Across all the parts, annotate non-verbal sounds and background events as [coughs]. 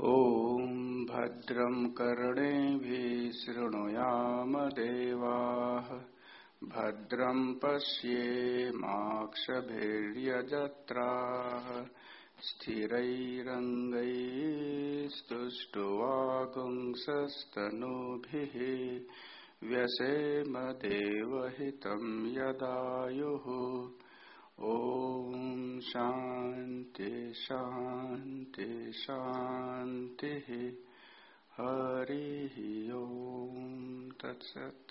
ॐ भद्रं कर्णेभिः शृणुयाम देवाः। भद्रं पश्येमाक्षभिर्यजत्राः स्थिरैरङ्गैस्तुष्टुवागुंसस्तनूभिः। व्यसेम देवहितं यदायुः। ॐ शांति शांति शांति हरिः ओम तत्सत।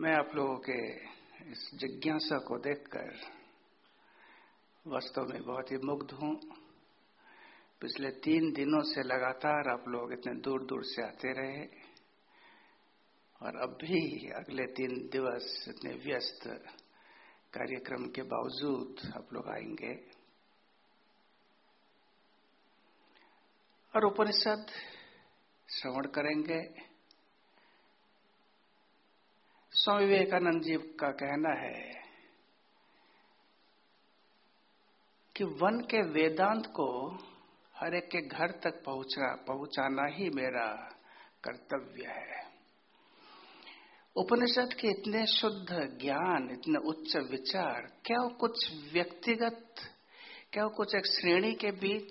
मैं आप लोगों के इस जिज्ञासा को देखकर वास्तव में बहुत ही मुग्ध हूँ। पिछले तीन दिनों से लगातार आप लोग इतने दूर दूर से आते रहे। और अब भी अगले तीन दिवस इतने व्यस्त कार्यक्रम के बावजूद आप लोग आएँगे। और उपनिषद श्रवण करेंगे। स्वामी विवेकानंद जी का कहना है कि वन के वेदांत को हर एक के घर तक पहुँचना, पहुंचाना ही मेरा कर्तव्य है। उपनिषद के इतने शुद्ध ज्ञान, इतने उच्च विचार, क्या कुछ व्यक्तिगत, क्या कुछ एक श्रेणी के बीच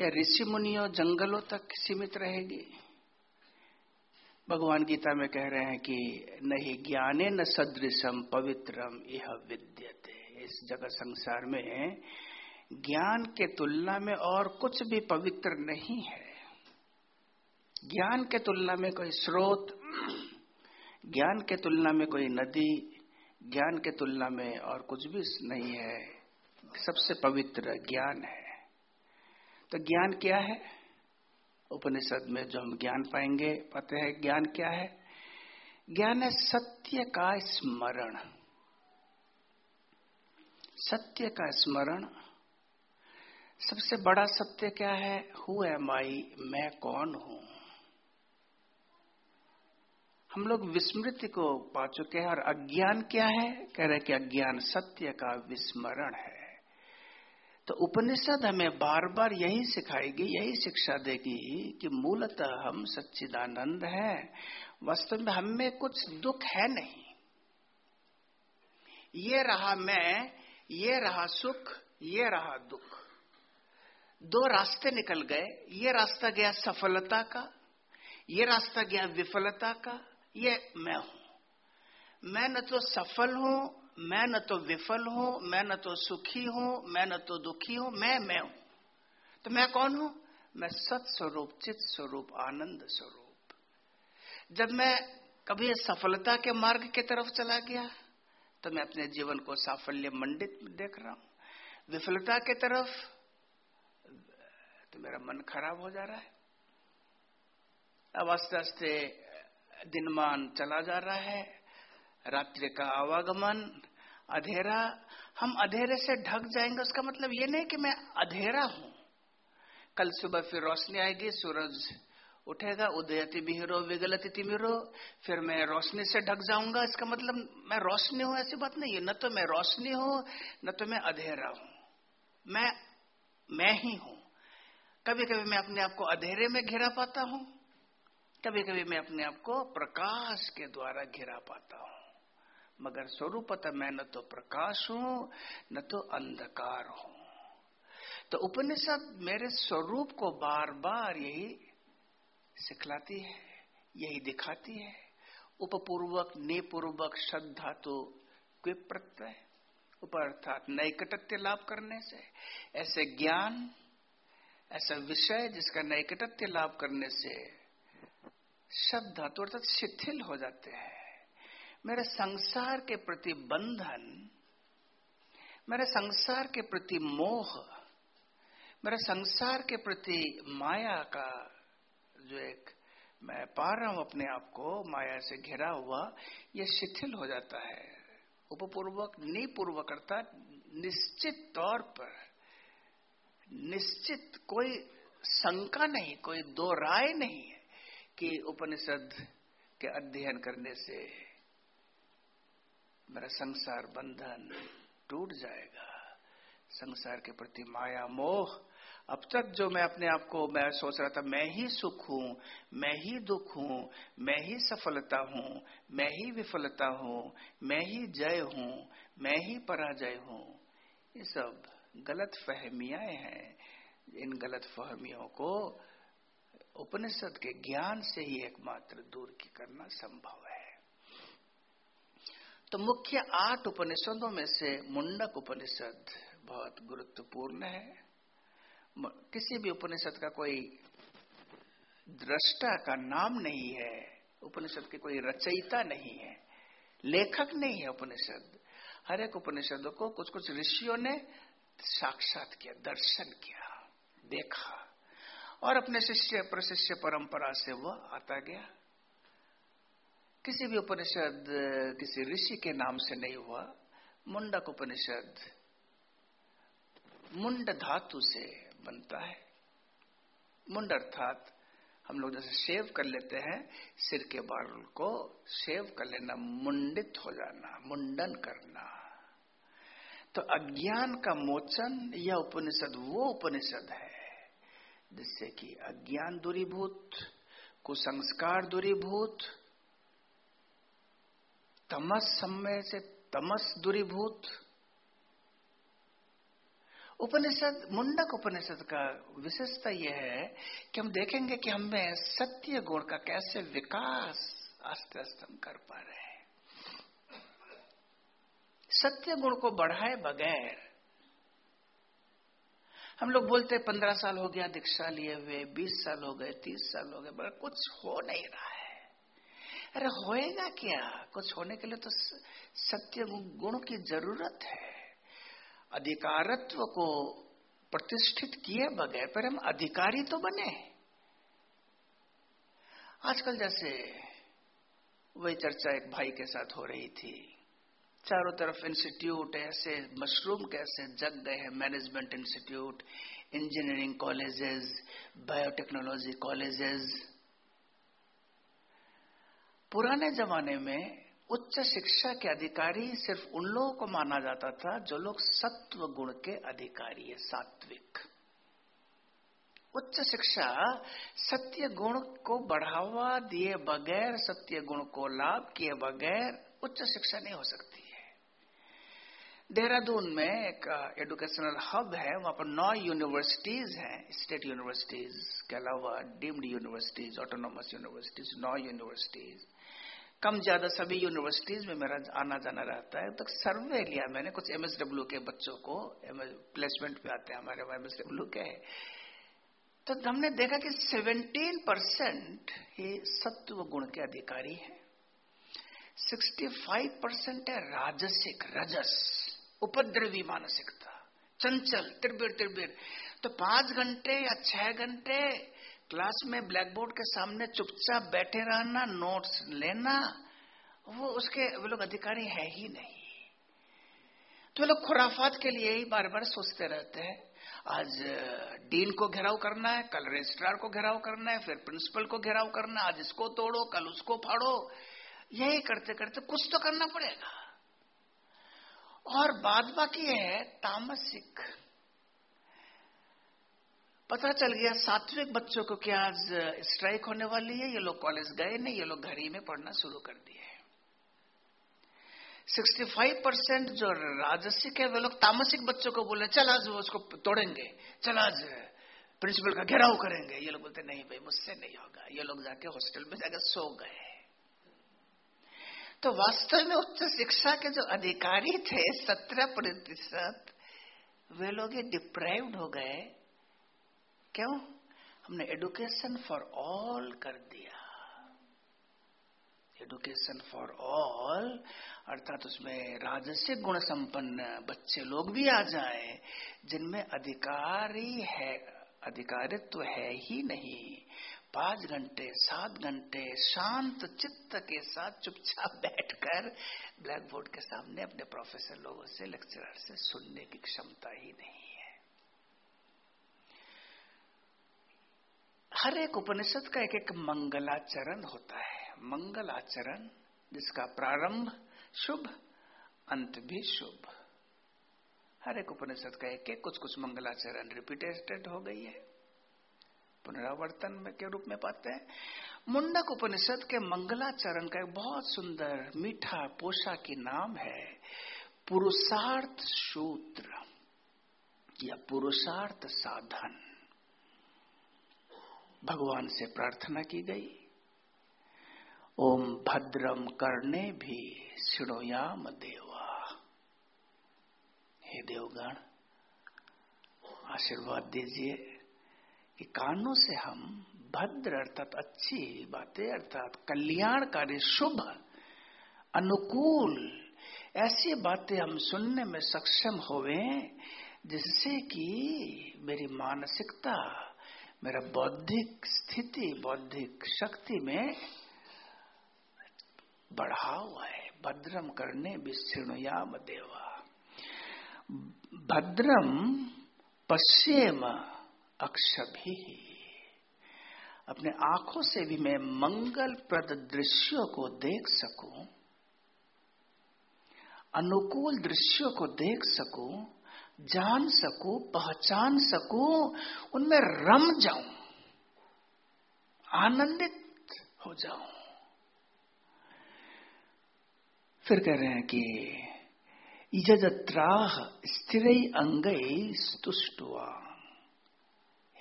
या ऋषि मुनियों जंगलों तक सीमित रहेगी? भगवान गीता में कह रहे हैं कि नहीं ज्ञाने न सदृशम पवित्रम यह विद्यते। इस जगत संसार में ज्ञान के तुलना में और कुछ भी पवित्र नहीं है। ज्ञान के तुलना में कोई स्रोत ज्ञान के तुलना में कोई नदी, ज्ञान के तुलना में और कुछ भी नहीं है। सबसे पवित्र ज्ञान है। तो ज्ञान क्या है? उपनिषद में जो हम ज्ञान पाएँगे, पता है ज्ञान क्या है? ज्ञान है सत्य का स्मरण। सत्य का स्मरण। सबसे बड़ा सत्य क्या है? हु एम आई मैं कौन हूँ? हम लोग विस्मृति को पा चुके हैं और अज्ञान क्या है? कह रहे कि अज्ञान सत्य का विस्मरण है। तो उपनिषद हमें बार बार यही सिखाएगी, यही शिक्षा देगी कि मूलतः हम सच्चिदानंद हैं। वास्तव में हम में कुछ दुख है नहीं। ये रहा मैं, ये रहा सुख, ये रहा दुख। दो रास्ते निकल गए। ये रास्ता गया सफलता का, ये रास्ता गया विफलता का ये मैं हूँ। मैं न तो सफल हूँ, मैं न तो विफल हूँ, मैं न तो सुखी हूँ, मैं न तो दुखी हूँ, मैं मैं हूँ। तो मैं कौन हूँ? मैं सत स्वरूप चित स्वरूप आनंद स्वरूप। जब मैं कभी सफलता के मार्ग की तरफ़ चला गया तो मैं अपने जीवन को साफल्य मंडित देख रहा हूँ। विफलता के तरफ़ तो मेरा मन खराब हो जा रहा है। अब आस्ते आस्ते दिनमान चला जा रहा है। रात्रि का आवागमन, अधेरा। हम अधेरे से ढक जाएँगे, उसका मतलब ये नहीं कि मैं अधेरा हूँ। कल सुबह फिर रोशनी आएगी, सूरज उठेगा, उदयति बिहरो विगलति तिमिरो। फिर मैं रोशनी से ढक जाऊँगा, इसका मतलब मैं रोशनी हूँ, ऐसी बात नहीं है। न तो मैं रोशनी हूँ, न तो मैं अधेरा हूँ। मैं मैं ही हूँ। कभी कभी मैं अपने आप को अधेरे में घिरा पाता हूँ। कभी कभी मैं अपने आप को प्रकाश के द्वारा घिरा पाता हूँ। मगर स्वरूपतः मैं न तो प्रकाश हूँ, न तो अंधकार हूँ। तो उपनिषद मेरे स्वरूप को बार बार यही सिखलाती है, यही दिखाती है। उपपूर्वक, निपूर्वक, श्रद्धा तो प्रत्यय उप अर्थात नैकटत्य लाभ करने से, ऐसे ज्ञान, ऐसा विषय जिसका नैकटत्य लाभ करने से शब्द धातु अर्थात शिथिल हो जाते हैं। मेरे संसार के प्रति बंधन, मेरे संसार के प्रति मोह, मेरे संसार के प्रति माया का जो एक मैं पा रहा हूँ अपने आप को, माया से घिरा हुआ, ये शिथिल हो जाता है। उपपूर्वक निपूर्वक निश्चित तौर पर, निश्चित कोई शंका नहीं, कोई दो राय नहीं है। कि उपनिषद के अध्ययन करने से मेरा संसार बंधन टूट जाएगा। संसार के प्रति माया, मोह। अब तक जो मैं अपने आप को मैं सोच रहा था, मैं ही सुख हूँ, मैं ही दुख हूँ, मैं ही सफलता हूँ, मैं ही विफलता हूँ, मैं ही जय हूँ, मैं ही पराजय हूँ, ये सब गलत फहमियाँ हैं। इन गलत फहमियों को उपनिषद के ज्ञान से ही एकमात्र दूर की करना संभव है। तो मुख्य आठ उपनिषदों में से मुंडक उपनिषद बहुत गुरुत्वपूर्ण है। किसी भी उपनिषद का कोई दृष्टा का नाम नहीं है, उपनिषद की कोई रचयिता नहीं है, लेखक नहीं है उपनिषद। हर एक उपनिषद को कुछ कुछ ऋषियों ने साक्षात किया, दर्शन किया, देखा। और अपने शिष्य, प्रशिष्य परंपरा से वह आता गया। किसी भी उपनिषद, किसी ऋषि के नाम से नहीं हुआ। मुंडक उपनिषद, मुंड धातु से बनता है। मुंड अर्थात हम लोग जैसे शेव कर लेते हैं, सिर के बाल को शेव कर लेना, मुंडित हो जाना, मुंडन करना। तो अज्ञान का मोचन, यह उपनिषद, वो उपनिषद है। जिससे कि अज्ञान दूरीभूत, कुसंस्कार दूरीभूत, तमस समय से तमस दूरीभूत। उपनिषद, मुंडक उपनिषद का विशेषता यह है कि हम देखेंगे कि हमें सत्य गुण का कैसे विकास आस्ते आस्ते हम कर पा रहे हैं। सत्य गुण को बढ़ाए बगैर हम लोग बोलते पंद्रह साल हो गया दीक्षा लिए हुए, बीस साल हो गए, तीस साल हो गए पर कुछ हो नहीं रहा है। अरे होएगा क्या? कुछ होने के लिए तो सत्य गुण की ज़रूरत है। अधिकारत्व को प्रतिष्ठित किए बगैर पर हम अधिकारी तो बने। आजकल जैसे वही चर्चा एक भाई के साथ हो रही थी। चारों तरफ़ इंस्टीट्यूट ऐसे मशरूम कैसे जग गए हैं, management institute, engineering colleges, biotechnology colleges. पुराने जमाने में उच्च शिक्षा के अधिकारी सिर्फ़ उन लोगों को माना जाता था जो लोग सत्व गुण के अधिकारी है, सात्विक। उच्च शिक्षा सत्य गुण को बढ़ावा दिए बगैर, सत्य गुण को लाभ किए बगैर उच्च शिक्षा नहीं हो सकती। देहरादून में एक एजुकेशनल हब है, वहाँ पर नौ यूनिवर्सिटीज हैं स्टेट यूनिवर्सिटीज के अलावा डीम्ड यूनिवर्सिटीज ऑटोनोमस यूनिवर्सिटीज नौ यूनिवर्सिटीज कम ज़्यादा सभी यूनिवर्सिटीज में मेरा आना जाना रहता है। तो सर्वे लिया मैंने, कुछ एमएसडब्ल्यू के बच्चों को प्लेसमेंट पे आते हैं हमारे वहाँ एमएसडब्ल्यू के। तो हमने देखा कि 17 परसेंट ही सत्व गुण के अधिकारी हैं। 65 परसेंट है राजसिक, रजस। उपद्रवी मानसिकता। चंचल, तिरबिर तिरबिर। तो पाँच घंटे या छह घंटे क्लास में ब्लैक बोर्ड के सामने चुपचाप बैठे रहना, नोट्स लेना, वो उसके, वो लोग अधिकारी है ही नहीं। तो लोग खुराफात के लिए ही बार बार सोचते रहते हैं। आज डीन को घेराव करना है, कल रजिस्ट्रार को घेराव करना है, फिर प्रिंसिपल को घेराव करना है, आज इसको तोड़ो, कल उसको फाड़ो। यही करते करते कुछ तो करना पड़ेगा। और बाद बाकी है तामसिक। पता चल गया सात्विक बच्चों को क्या आज स्ट्राइक होने वाली है, ये लोग कॉलेज गए नहीं, ये लोग घर ही में पढ़ना शुरू कर दिए 65 परसेंट जो राजसिक है, वे लोग तामसिक बच्चों को बोले, चल आज वो उसको तोड़ेंगे, चल आज प्रिंसिपल का घेराव करेंगे। ये लोग बोलते, नहीं भाई, मुझसे नहीं होगा। ये लोग जाके हॉस्टल में जाकर सो गए। तो वास्तव में उच्च शिक्षा के जो अधिकारी थे, सत्रह प्रतिशत, वे लोग डिप्राइव्ड हो गए। क्यों? हमने एडुकेशन फॉर ऑल कर दिया। एडुकेशन फॉर ऑल अर्थात उसमें राजस्व गुण संपन्न बच्चे लोग भी आ जाए, जिनमें अधिकारी है, अधिकारित्व तो है ही नहीं। पाँच घंटे, सात घंटे, शांत चित्त के साथ चुपचाप [laughs] बैठकर ब्लैक बोर्ड के सामने अपने प्रोफेसर लोगों से लेक्चरर से सुनने की क्षमता ही नहीं है। हर एक उपनिषद का एक एक मंगलाचरण होता है। मंगलाचरण, जिसका प्रारंभ शुभ, अंत भी शुभ। हर एक उपनिषद का एक एक कुछ कुछ मंगलाचरण रिपीटेड हो गई है। पुनरावर्तन में के रूप में पाते हैं। मुंडक उपनिषद के मंगलाचरण का एक बहुत सुंदर, मीठा पोषा की नाम है पुरुषार्थ सूत्र या पुरुषार्थ साधन। भगवान से प्रार्थना की गई। ओम भद्रम करने भी सिणोयाम देवा। हे देवगण, आशीर्वाद दीजिए। कि कानों से हम भद्र अर्थात अच्छी बातें, अर्थात कल्याणकारी, शुभ, अनुकूल, ऐसी बातें हम सुनने में सक्षम होवे, जिससे कि मेरी मानसिकता, मेरा बौद्धिक स्थिति, बौद्धिक शक्ति में बढ़ाव है। भद्रम करने विष्णुयाम देवा। भद्रम पश्चिम अक्षभी। अपने आँखों से भी मैं मंगल प्रद दृश्यों को देख सकूँ, अनुकूल दृश्यों को देख सकूँ, जान सकूँ, पहचान सकूँ, उनमें रम जाऊँ, आनंदित हो जाऊँ। फिर कह रहे हैं कि यजत्राह स्थिर अंग स्तुष्टुआ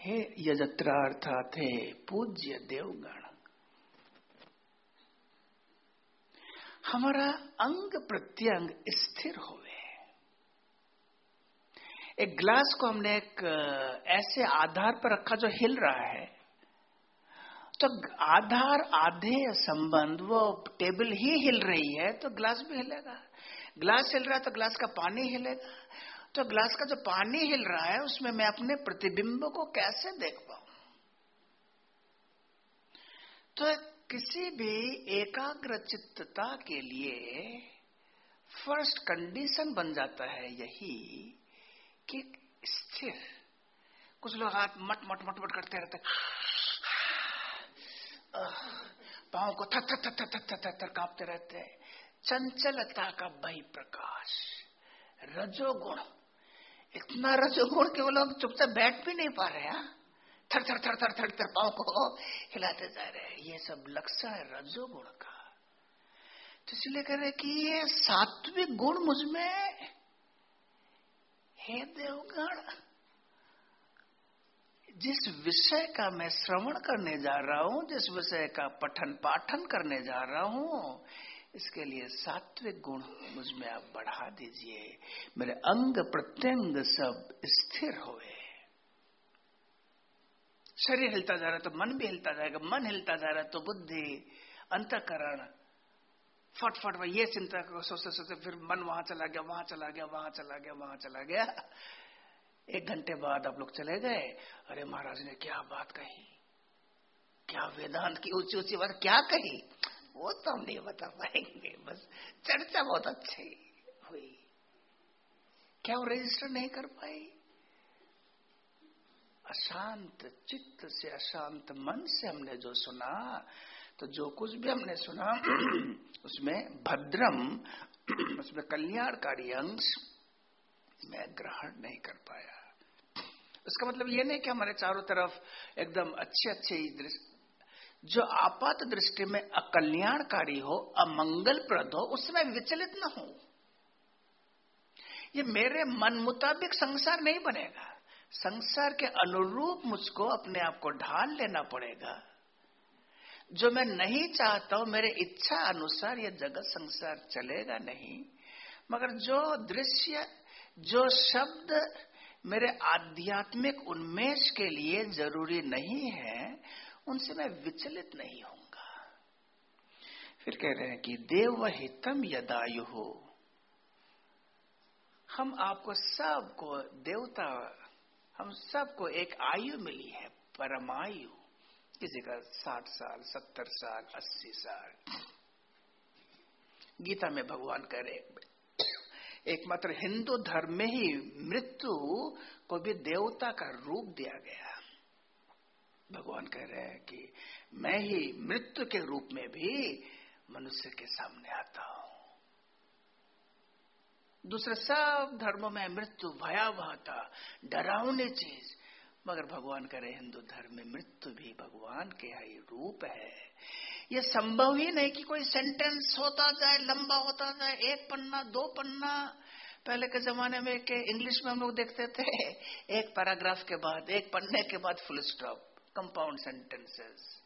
हे यजत्रा अर्थात पूज्य देवगण। हमारा अंग प्रत्यंग स्थिर होवे। एक ग्लास को हमने एक ऐसे आधार पर रखा जो हिल रहा है तो आधार आधे संबंध, वो टेबल ही हिल रही है तो ग्लास भी हिलेगा। ग्लास हिल रहा है तो ग्लास का पानी हिलेगा। तो ग्लास का जो पानी हिल रहा है, उसमें मैं अपने प्रतिबिंब को कैसे देख पाऊँ? तो किसी भी एकाग्र चित्तता के लिए फ़र्स्ट कंडीशन बन जाता है यही कि स्थिर। कुछ लोग हाथ मट मट मट मट करते रहते पाओ को थर थर थर थर थर थर कांपते रहते हैं। चंचलता का बही प्रकाश रजोगुण। इतना रजोगुण के वो लोग चुपचाप बैठ भी नहीं पा रहे, हैं? थर थर थर थर थर थर पाओ को हिलाते जा रहे हैं। ये सब लक्षण है रजोगुण का। तो इसलिए कह रहे कि ये सात्विक गुण मुझमें हे देवगण। जिस विषय का मैं श्रवण करने जा रहा हूँ, जिस विषय का पठन पाठन करने जा रहा हूँ इसके लिए सात्विक गुण मुझमें आप बढ़ा दीजिए। मेरे अंग प्रत्यंग सब स्थिर होए। शरीर हिलता जा रहा तो मन भी हिलता जाएगा। मन हिलता जा रहा तो बुद्धि, अंतकरण फट फट ये चिंता करो, सोचते सोचते फिर मन वहाँ चला गया, वहाँ चला गया, वहाँ चला गया, वहाँ चला गया। एक घंटे बाद आप लोग चले गए। अरे महाराज ने क्या बात कही? क्या वेदांत की ऊँची ऊँची बात क्या कही? वो तो हम नहीं बता पाएँगे, बस चर्चा बहुत अच्छी हुई। क्या वो रजिस्टर नहीं कर पाई अशांत चित्त से अशांत मन से हमने जो सुना तो जो कुछ भी हमने सुना, [clears throat] उसमें भद्रम, [clears throat] उसमें कल्याणकारी अंश मैं ग्रहण नहीं कर पाया। उसका मतलब ये नहीं कि हमारे चारों तरफ़ एकदम अच्छे अच्छे जो आपात दृष्टि में अकल्याणकारी हो, अमंगलप्रद हो, उसमें विचलित न हो। ये मेरे मन मुताबिक संसार नहीं बनेगा। संसार के अनुरूप मुझको अपने आप को ढाल लेना पड़ेगा। जो मैं नहीं चाहता हूँ, मेरे इच्छा अनुसार यह जगत संसार चलेगा नहीं। मगर जो दृश्य, जो शब्द मेरे आध्यात्मिक उन्मेष के लिए ज़रूरी नहीं है उनसे मैं विचलित नहीं होऊँगा। फिर कह रहे हैं कि देव हितम यदायु। हो हम आपको सबको देवता, हम सबको एक आयु मिली है, परमायु। किसी का साठ साल, सत्तर साल, अस्सी साल। गीता में भगवान कह रहे एकमात्र हिंदू धर्म में ही मृत्यु को भी देवता का रूप दिया गया भगवान कह रहे हैं कि मैं ही मृत्यु के रूप में भी मनुष्य के सामने आता हूँ। दूसरे सब धर्मों में मृत्यु भयावह था, डरावनी चीज़। मगर भगवान करे हिंदू धर्म में मृत्यु भी भगवान के ही रूप है। ये संभव ही नहीं कि कोई सेंटेंस होता जाए, लंबा होता जाए, एक पन्ना, दो पन्ना। पहले के जमाने में के इंग्लिश में हम लोग देखते थे, [laughs] एक पैराग्राफ के बाद, एक पन्ने के बाद फुल स्टॉप कंपाउंड सेंटेंसेस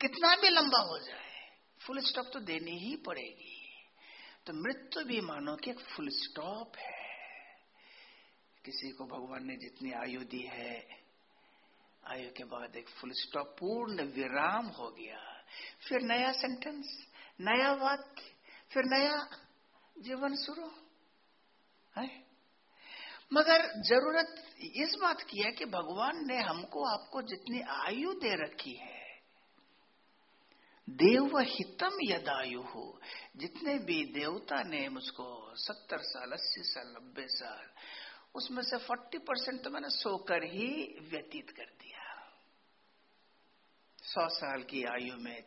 कितना भी लंबा हो जाए फुल स्टॉप तो देनी ही पड़ेगी। तो मृत्यु भी मानो कि एक फुल स्टॉप है। किसी को भगवान ने जितनी आयु दी है, आयु के बाद एक फुल स्टॉप पूर्ण विराम हो गया। फिर नया सेंटेंस नया वाक्य, फिर नया जीवन शुरू। है? मगर ज़रूरत इस बात की है कि भगवान ने हमको, आपको जितनी आयु दे रखी है, देव हितम यदायु। हो जितने भी देवता ने मुझको सत्तर साल, अस्सी साल, नब्बे साल, उसमें से फोर्टी परसेंट तो मैंने सोकर ही व्यतीत कर दिया। सौ साल की आयु में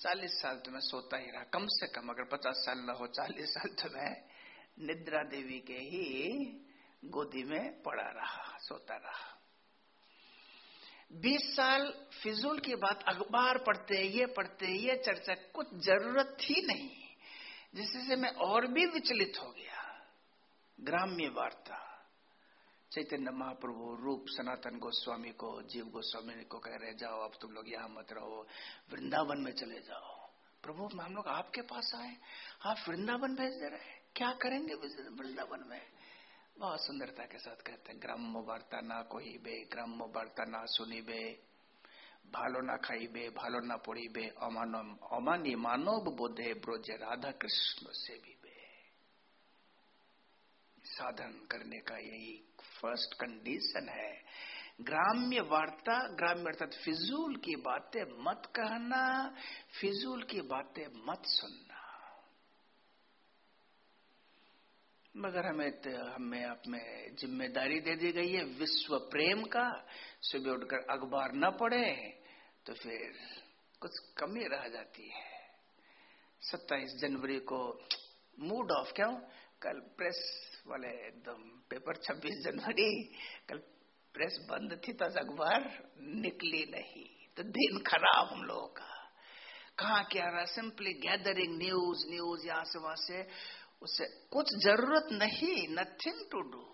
चालीस साल तो मैं सोता ही रहा, कम से कम अगर पचास साल न हो, चालीस साल तो मैं निद्रा देवी के ही गोदी में पड़ा रहा, सोता रहा। बीस साल फिजूल की बात अखबार पढ़ते, ये पढ़ते, ये चर्चा, कुछ ज़रूरत थी नहीं। जिससे मैं और भी विचलित हो गया। ग्राम्य वार्ता। चैतन्य महाप्रभु, रूप सनातन गोस्वामी को, जीव गोस्वामी को कह रहे, जाओ, अब तुम लोग यहाँ मत रहो, वृंदावन में चले जाओ। प्रभु, हम लोग आपके पास आए। आप वृंदावन भेज दे रहे क्या करेंगे वृंदावन में? बहुत सुंदरता के साथ कहते हैं ग्राम्य वार्ता ना कोई बे ग्राम्य वार्ता ना सुनी बे, भालो ना खाई बे, भालो ना पड़ी बे अमानो अमानी मानव बोधे ब्रोजे राधा कृष्ण बे। साधन करने का यही फ़र्स्ट कंडीशन है। ग्राम्य वार्ता, ग्राम्य अर्थात फिजूल की बातें मत कहना, फिजूल की बातें मत सुनना। मगर हमें हमें आप में ज़िम्मेदारी दे दी गई है। विश्व प्रेम का, सुबह उठकर अखबार न पढ़े तो फिर कुछ कमी रह जाती है। सत्ताईस जनवरी को मूड ऑफ़ क्यों? कल प्रेस वाले एकदम पेपर छब्बीस जनवरी, कल प्रेस बंद थी तो अखबार निकली नहीं तो दिन खराब हम लोगों का। कहा क्या रहा? सिंपली गैदरिंग न्यूज़ न्यूज़ यहाँ से वहाँ से उसे कुछ ज़रूरत नहीं नथिंग टू डू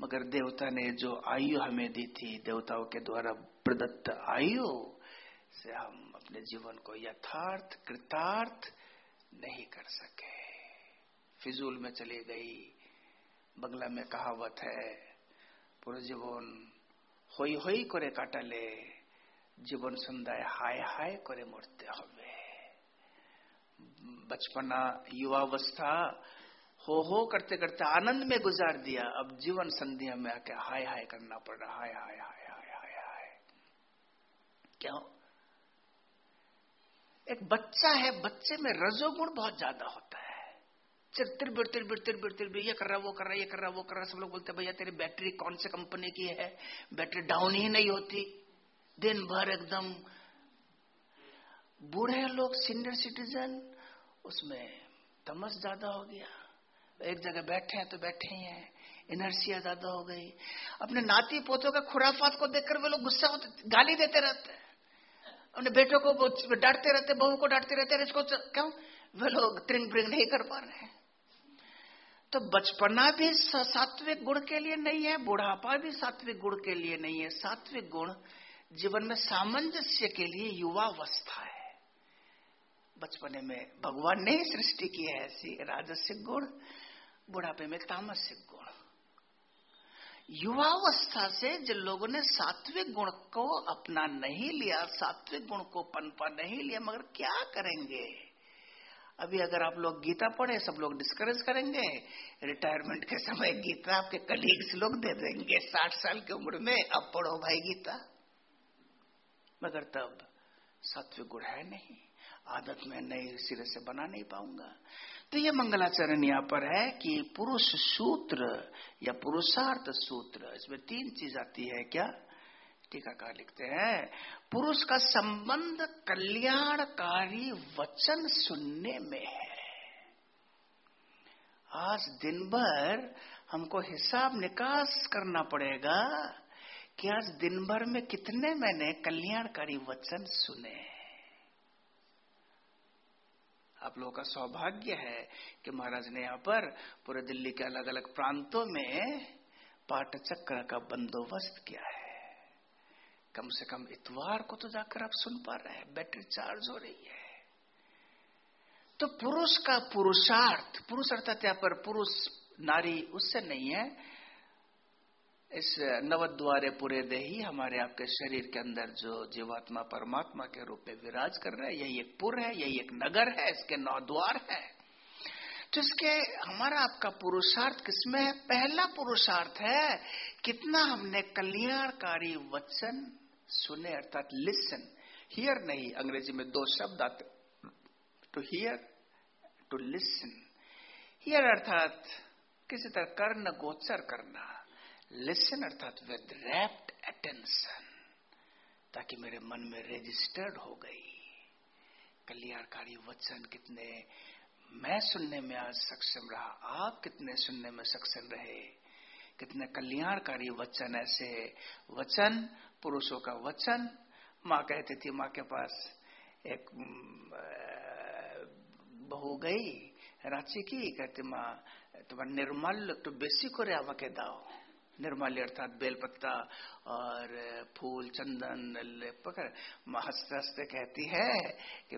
मगर देवता ने जो आयु हमें दी थी, देवताओं के द्वारा प्रदत्त आयु, से हम अपने जीवन को यथार्थ, कृतार्थ नहीं कर सके। फिजूल में चली गई। बंगला में कहावत है पूरा जीवन होई होई करे काटले जीवन सुंदर हाय हाय करे मरते हमें बचपना, युवावस्था हो हो करते करते आनंद में गुजार दिया। अब जीवन संध्या में आके हाय हाय करना पड़ रहा, हाय हाय हाय हाय हाय हाय। क्यों? एक बच्चा है, बच्चे में रजोगुण बहुत ज़्यादा होता है। चिर बिर तिर बिर तिर बिर तिर बिर ये कर रहा, वो कर रहा, ये कर रहा, वो कर रहा, सब लोग बोलते भैया, तेरी बैटरी कौन से कंपनी की है? बैटरी डाउन ही नहीं होती। दिन भर एकदम बूढ़े लोग सीनियर सिटीजन उसमें तमस ज़्यादा हो गया। एक जगह बैठे हैं तो बैठे ही हैं इनर्सिया ज़्यादा हो गई। अपने नाती पोतों का खुराफात को देखकर वे लोग गुस्सा होते, गाली देते रहते हैं। अपने बेटों को डांटते रहते बहू को डांटते रहते हैं, इसको क्यों? वे लोग त्रिंग ब्रिंग नहीं कर पा रहे हैं। तो बचपना भी सात्विक गुण के लिए नहीं है, बुढ़ापा भी सात्विक गुण के लिए नहीं है। सात्विक गुण जीवन में सामंजस्य के लिए युवावस्था है। बचपने में भगवान ने सृष्टि की है ऐसी राजसिक गुण, बुढ़ापे में तामसिक गुण। युवावस्था से जिन लोगों ने सात्विक गुण को अपना नहीं लिया, सात्विक गुण को पनपा नहीं लिया, मगर क्या करेंगे? अभी अगर आप लोग गीता पढ़े, सब लोग डिस्करेज करेंगे। रिटायरमेंट के समय गीता आपके कलीग्स लोग दे देंगे। साठ साल की उम्र में अब पढ़ो भाई गीता। मगर तब सात्विक गुण है नहीं। आदत में नए सिरे से बना नहीं पाऊँगा। तो ये मंगलाचरण यहाँ पर है कि पुरुष सूत्र या पुरुषार्थ सूत्र, इसमें तीन चीज़ आती है क्या? टीकाकार लिखते हैं? पुरुष का संबंध कल्याणकारी वचन सुनने में है। आज दिन भर हमको हिसाब निकास करना पड़ेगा कि आज दिन भर में कितने मैंने कल्याणकारी वचन सुने आप लोगों का सौभाग्य है कि महाराज ने यहाँ पर पूरे दिल्ली के अलग अलग प्रांतों में पाठ चक्र का बंदोबस्त किया है। कम से कम इतवार को तो जाकर आप सुन पा रहे हैं, बैटरी चार्ज हो रही है। तो पुरुष का पुरुषार्थ, पुरुष अर्थात यहाँ पर पुरुष, नारी, उससे नहीं है। इस नवद्वारे पूरे देही हमारे आपके शरीर के अंदर जो जीवात्मा परमात्मा के रूप में विराज कर रहे हैं, यही एक पुर है, यही एक नगर है, इसके नौ द्वार है। तो इसके हमारा आपका पुरुषार्थ किसमें है? पहला पुरुषार्थ है, कितना हमने कल्याणकारी वचन सुने, अर्थात लिसन हियर नहीं, अंग्रेज़ी में दो शब्द आते to hear to listen hear अर्थात किसी तरह कर्ण गोचर करना। लिसन अर्थात विद रैप्ड अटेंशन ताकि मेरे मन में रजिस्टर्ड हो गई। कल्याणकारी वचन कितने मैं सुनने में आज सक्षम रहा, आप कितने सुनने में सक्षम रहे? कितने कल्याणकारी वचन ऐसे? वचन, पुरुषों का वचन। माँ कहती थी, माँ के पास एक बहू गई, रांची की। कहती, माँ, तुम्हारा निर्मल तो बेसी को आवा दाओ। निर्माल्य अर्थात बेलपत्ता और फूल चंदन पकड़ हंसते हंसते कहती है कि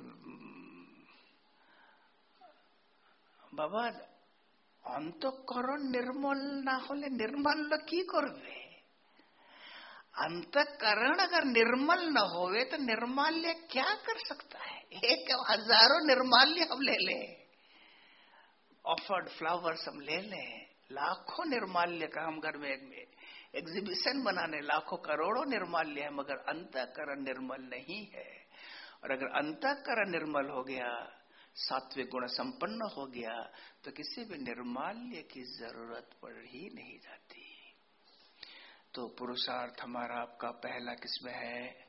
বাবা অন্তঃকরণ निर्मल ना होले निर्मल की করবে अंतकरण अगर निर्मल न होवे तो निर्माल्य क्या कर सकता है एक हजारों निर्माल्य हम ले लें ऑफर्ड फ्लावर्स हम ले लें लाखों निर्माल्य का हम घर में एग्जीबिशन बनाने, लाखों करोड़ों निर्माल्य है, मगर अंतकरण निर्मल नहीं है। और अगर अंतकरण निर्मल हो गया, सात्विक गुण संपन्न हो गया तो किसी भी निर्माल्य की ज़रूरत पड़ ही नहीं जाती। तो पुरुषार्थ हमारा आपका पहला किसमें है।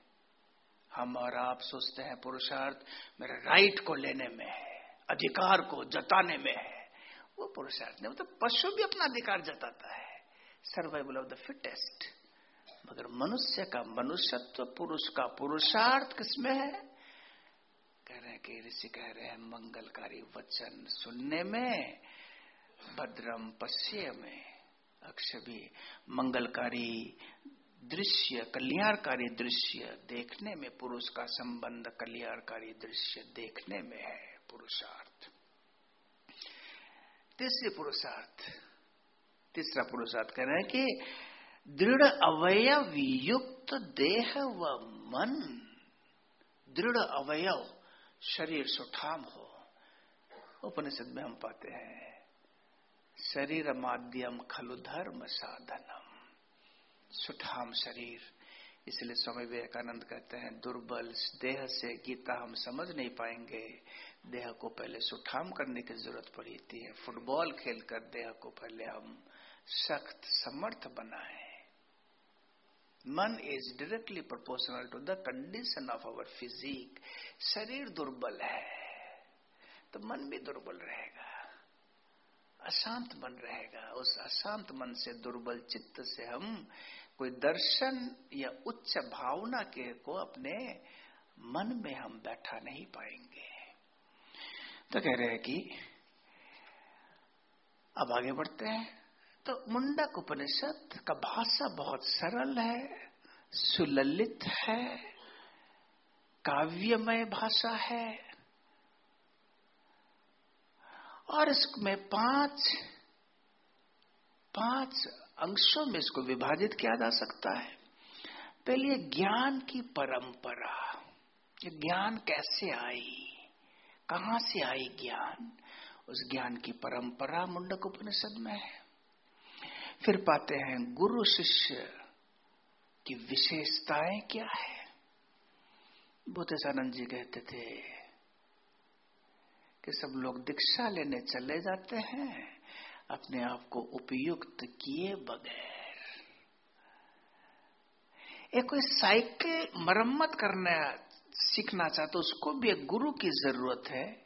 हम और आप सोचते हैं, पुरुषार्थ मेरे राइट को लेने में है, अधिकार को जताने में है। वो पुरुषार्थ नहीं मतलब पशु भी अपना अधिकार जताता है। सर्वाइवल ऑफ़ द फिटेस्ट मगर मनुष्य का मनुष्यत्व पुरुष का पुरुषार्थ किसमें है? कह रहे हैं कि ऋषि कह रहे हैं, मंगलकारी वचन सुनने में, भद्रम पश्य में अक्ष भी मंगलकारी दृश्य, कल्याणकारी दृश्य देखने में, पुरुष का संबंध कल्याणकारी दृश्य देखने में है, पुरुषार्थ। तीसरी पुरुषार्थ। तीसरा पुरुषार्थ कह रहे हैं कि दृढ़ अवयव युक्त देह व मन। दृढ़ अवयव शरीर सुठाम हो। उपनिषद में हम पाते हैं, शरीर माध्यम खलु धर्म साधनम। सुठाम शरीर। इसलिए स्वामी विवेकानंद कहते हैं, दुर्बल देह से गीता हम समझ नहीं पाएँगे। देह को पहले सुठाम करने की ज़रूरत पड़ी थी। फुटबॉल खेलकर देह को पहले हम सख्त, समर्थ बनाए। मन is directly proportional to the condition of our physique शरीर दुर्बल है तो मन भी दुर्बल रहेगा। अशांत मन रहेगा। उस अशांत मन से दुर्बल चित्त से हम कोई दर्शन या उच्च भावना के को अपने मन में हम बैठा नहीं पाएँगे। तो कह रहे हैं कि अब आगे बढ़ते हैं। तो मुंडक उपनिषद का भाषा बहुत सरल है, सुललित है, काव्यमय भाषा है। और इसमें पाँच पाँच अंशों में इसको विभाजित किया जा सकता है। पहले ज्ञान की परंपरा ज्ञान कैसे आई? कहाँ से आई ज्ञान? उस ज्ञान की परंपरा मुंडक उपनिषद में है। फिर पाते हैं, गुरु शिष्य की विशेषताएँ क्या है? बुद्धेशानंद जी कहते थे कि सब लोग दीक्षा लेने चले जाते हैं, अपने आप को उपयुक्त किए बगैर। एक कोई साइकिल मरम्मत करना सीखना चाहते उसको भी एक गुरु की ज़रूरत है।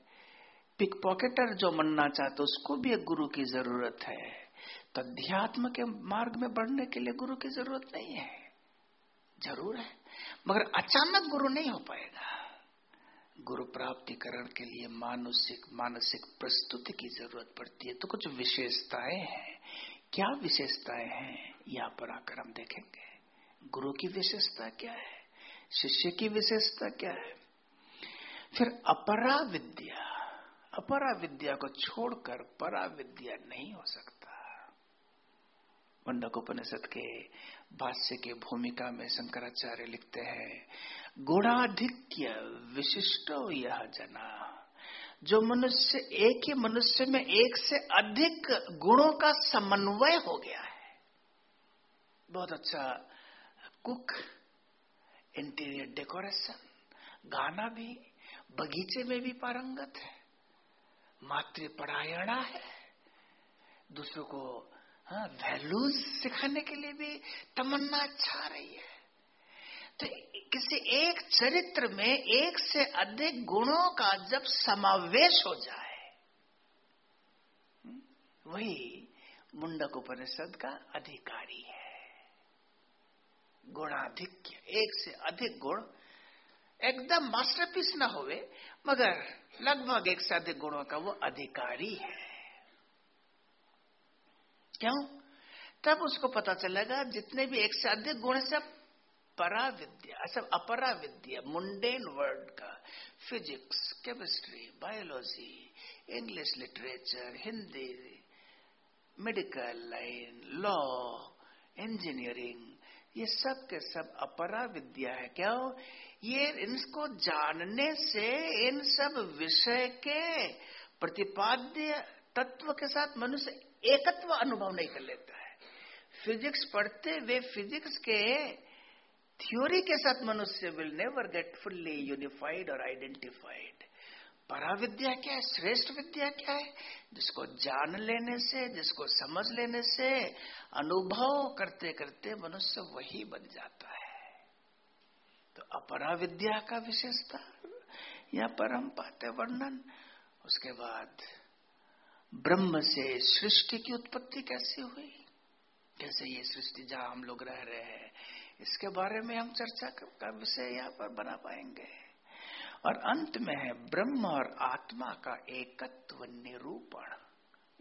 पिक पॉकेटर जो बनना चाहते उसको भी एक गुरु की ज़रूरत है। तो अध्यात्म के मार्ग में बढ़ने के लिए गुरु की ज़रूरत नहीं है। ज़रूर है। मगर अचानक गुरु नहीं हो पाएगा। गुरु प्राप्तिकरण के लिए मानसिक मानसिक प्रस्तुति की ज़रूरत पड़ती है। तो कुछ विशेषताएँ हैं। क्या विशेषताएँ हैं? यहाँ पर आकर हम देखेंगे। गुरु की विशेषता क्या है? शिष्य की विशेषता क्या है? फिर अपरा विद्या अपरा विद्या को छोड़कर परा विद्या नहीं हो सकता। मंडक उपनिषद के भाष्य के भूमिका में शंकराचार्य लिखते हैं, गुणाधिक्य विशिष्ट यह जना। जो मनुष्य एक ही मनुष्य में एक से अधिक गुणों का समन्वय हो गया है। बहुत अच्छा कुक इंटीरियर डेकोरेशन गाना भी, बगीचे में भी पारंगत है। मातृपरायणा है। दूसरों को हाँ वैल्यूज़ सिखाने के लिए भी तमन्ना अच्छा रही है। तो किसी एक चरित्र में एक से अधिक गुणों का जब समावेश हो जाए वही मुंडक उपनिषद का अधिकारी है। गुणाधिक्य एक से अधिक गुण, एकदम मास्टरपीस ना होवे, मगर लगभग एक से अधिक गुणों का वो अधिकारी है। क्यों? तब उसको पता चलेगा जितने भी एक से अधिक गुण सब परा विद्या सब अपरा विद्या मुंडेन वर्ड का physics chemistry biology English literature Hindi medical line law engineering ये सब के सब अपरा विद्या है। क्या? ये इनको जानने से इन सब विषय के प्रतिपाद्य तत्व के साथ मनुष्य एकत्व अनुभव नहीं कर लेता है। फिजिक्स पढ़ते हुए फिजिक्स के थ्योरी के साथ मनुष्य will never get fully unified और आइडेंटिफाइड परा विद्या क्या है? श्रेष्ठ विद्या क्या है? जिसको जान लेने से, जिसको समझ लेने से, अनुभव करते करते मनुष्य वही बन जाता है। तो अपरा विद्या का विशेषता, या पर हम पाते वर्णन, उसके बाद ब्रह्म से सृष्टि की उत्पत्ति कैसे हुई? कैसे ये सृष्टि जहाँ हम लोग रह रहे हैं, इसके बारे में हम चर्चा का विषय यहाँ पर बना पाएँगे। और अंत में है ब्रह्म और आत्मा का एकत्व निरूपण।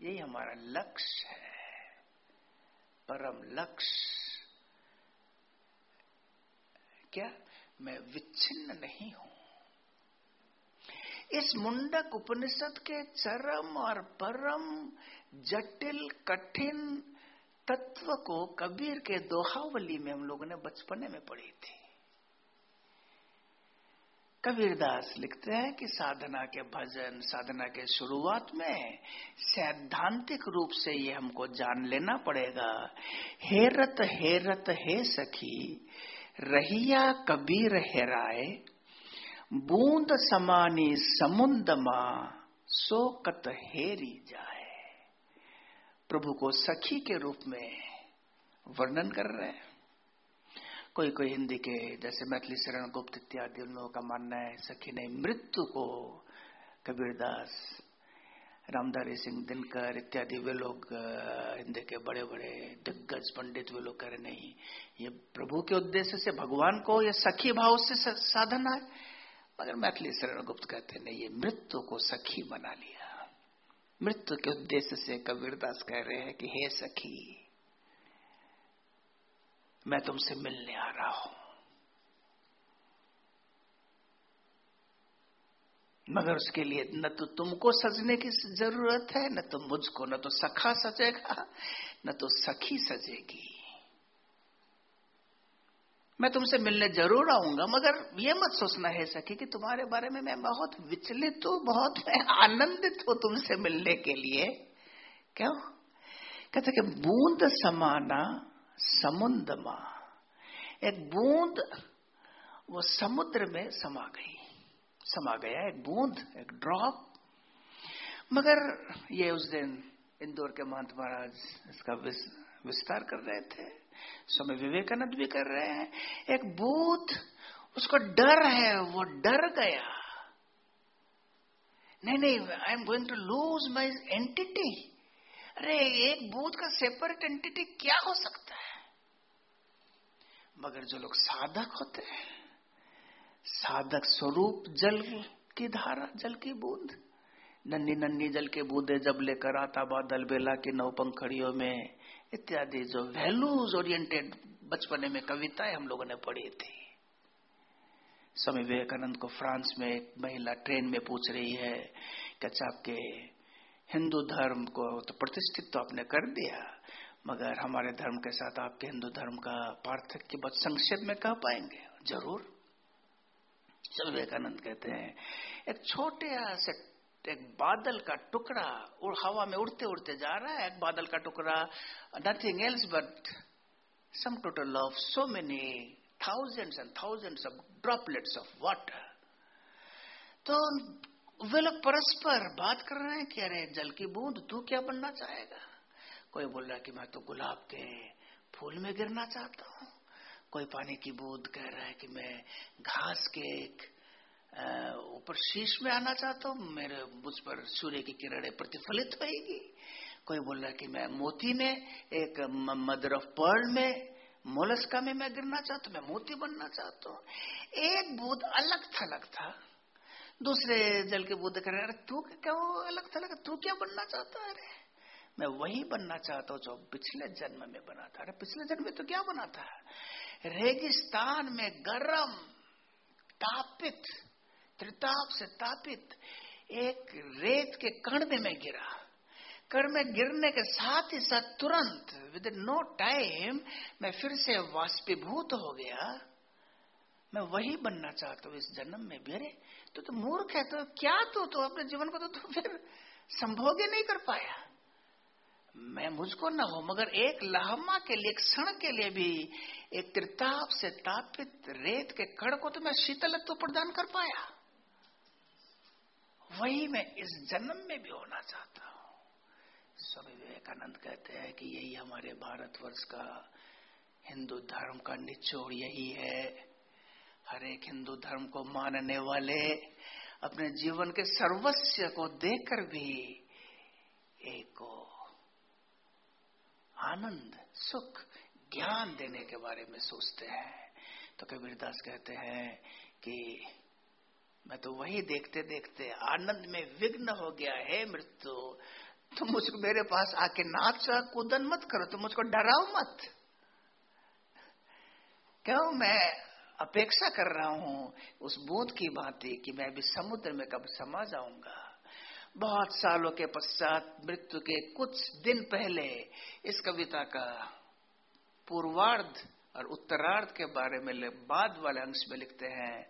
यही हमारा लक्ष्य है। परम लक्ष्य। क्या? मैं विच्छिन्न नहीं हूँ। इस मुंडक उपनिषद के चरम और परम, जटिल, कठिन तत्व को कबीर के दोहावली में हम लोगों ने बचपने में पढ़ी थी। कबीरदास लिखते हैं कि साधना के भजन, साधना के शुरुआत में सैद्धांतिक रूप से ये हमको जान लेना पड़ेगा। हेरत हेरत हे सखी, रहिया कबीर हेराए, बूंद समानी समुद्र माँ, सो कत हेरी जाए। प्रभु को सखी के रूप में वर्णन कर रहे हैं। कोई कोई हिंदी के, जैसे मैथिली, शरण गुप्त इत्यादि, उन लोगों का मानना है, सखी ने मृत्यु को, कबीरदास, रामधारी सिंह दिनकर इत्यादि, वे लोग हिंदी के बड़े बड़े दिग्गज पंडित, वे लोग कह रहे, नहीं, ये प्रभु के उद्देश्य से, भगवान को, ये सखी भाव से, साधना है। मगर मैथिली, शरण गुप्त कहते, नहीं, ये मृत्यु को सखी बना लिया। मृत्यु के उद्देश्य से कबीरदास कह रहे हैं कि, हे सखी मैं तुमसे मिलने आ रहा हूँ। मगर उसके लिए न तो तुमको सजने की ज़रूरत है, न तो मुझको, न तो सखा सजेगा, न तो सखी सजेगी। मैं तुमसे मिलने ज़रूर आऊँगा, मगर ये मत सोचना है सखी कि तुम्हारे बारे में मैं बहुत विचलित हूँ, बहुत मैं आनंदित हूँ तुमसे मिलने के लिए। क्यों? कहते कि बूंद समाना समुद्र एक बूंद, वो समुद्र में समा गई। समा गया, एक बूंद, एक ड्रॉप मगर ये उस दिन इंदौर के महंत महाराज इसका विस्तार कर रहे थे। स्वामी विवेकानंद भी कर रहे हैं। एक बूथ उसको डर है, वो डर गया। नहीं नहीं I am going to lose my entity अरे एक बूथ का सेपरेट एंटिटी क्या हो सकता है? मगर जो लोग साधक होते हैं, साधक स्वरूप जल की धारा, जल की बूंद। नन्नी नन्नी जल के बूंदे जब लेकर आता बादल, बेला की नौ पंखड़ियों में, इत्यादि जो वैल्यूज़ ओरिएंटेड बचपने में कविताएँ हम लोगों ने पढ़ी थी। स्वामी विवेकानंद को फ्रांस में एक महिला ट्रेन में पूछ रही है कि अच्छा आपके हिंदू धर्म को तो प्रतिष्ठित तो आपने कर दिया, मगर हमारे धर्म के साथ आपके हिंदू धर्म का पार्थक्य बहुत संक्षेप में कह पाएँगे ज़रूर स्वामी विवेकानंद कहते हैं, एक छोटे से एक बादल का टुकड़ा उड़, हवा में उड़ते उड़ते जा रहा है, एक बादल का टुकड़ा nothing else but sum total of so many thousands and thousands of droplets of water. तो वे लोग परस्पर बात कर रहे हैं कि अरे जल की बूंद, तू क्या बनना चाहेगा? कोई बोल रहा है कि मैं तो गुलाब के फूल में गिरना चाहता हूँ। कोई पानी की बूंद कह रहा है कि मैं घास के एक ऊपर शीश में आना चाहता हूँ, मेरे मुझ पर सूर्य की किरणें प्रतिफलित होगी कोई बोल रहा है कि मैं मोती में एक मदर ऑफ़ पर्ल में, मोलस्का में मैं गिरना चाहता हूँ, मैं मोती बनना चाहता हूँ। एक बूंद अलग थलग था। दूसरे जल के बूंद कर अरे तू क्या अलग थलग, तू क्या बनना चाहता है? अरे, मैं वही बनना चाहता हूँ जो पिछले जन्म में बना था। अरे, पिछले जन्म में तो क्या बना था? रेगिस्तान में गरम, तापित, त्रिताप से तापित, एक रेत के कण में मैं गिरा। कर में गिरने के साथ ही साथ तुरंत विद नो टाइम मैं फिर से वाष्पीभूत हो गया। मैं वही बनना चाहता हूँ इस जन्म में भी तो तो मूर्ख है तो क्या तो? तो अपने जीवन को तो, तो फिर संभोग नहीं कर पाया। मैं मुझको न हो मगर एक लहमा के लिए क्षण के लिए भी एक त्रिताप से तापित रेत के कड़ को तो मैं शीतलत्व प्रदान कर पाया। वही मैं इस जन्म में भी होना चाहता हूँ। स्वामी विवेकानंद कहते हैं कि यही हमारे भारतवर्ष का हिंदू धर्म का निचोड़ यही है। हर एक हिंदू धर्म को मानने वाले, अपने जीवन के सर्वस्व को देकर भी एक आनंद, सुख, ज्ञान देने के बारे में सोचते हैं। तो कबीरदास कहते हैं कि मैं तो वही देखते देखते आनंद में विघ्न हो गया है, मृत्यु। तुम मुझको मेरे पास आके नाच कूदन मत करो, तुम मुझको डराओ मत। क्यों मैं अपेक्षा कर रहा हूँ उस बूंद की भांति कि मैं भी समुद्र में कब समा जाऊँगा। बहुत सालों के पश्चात, मृत्यु के कुछ दिन पहले इस कविता का पूर्वार्ध और उत्तरार्ध के बारे में बाद वाले अंश में लिखते हैं,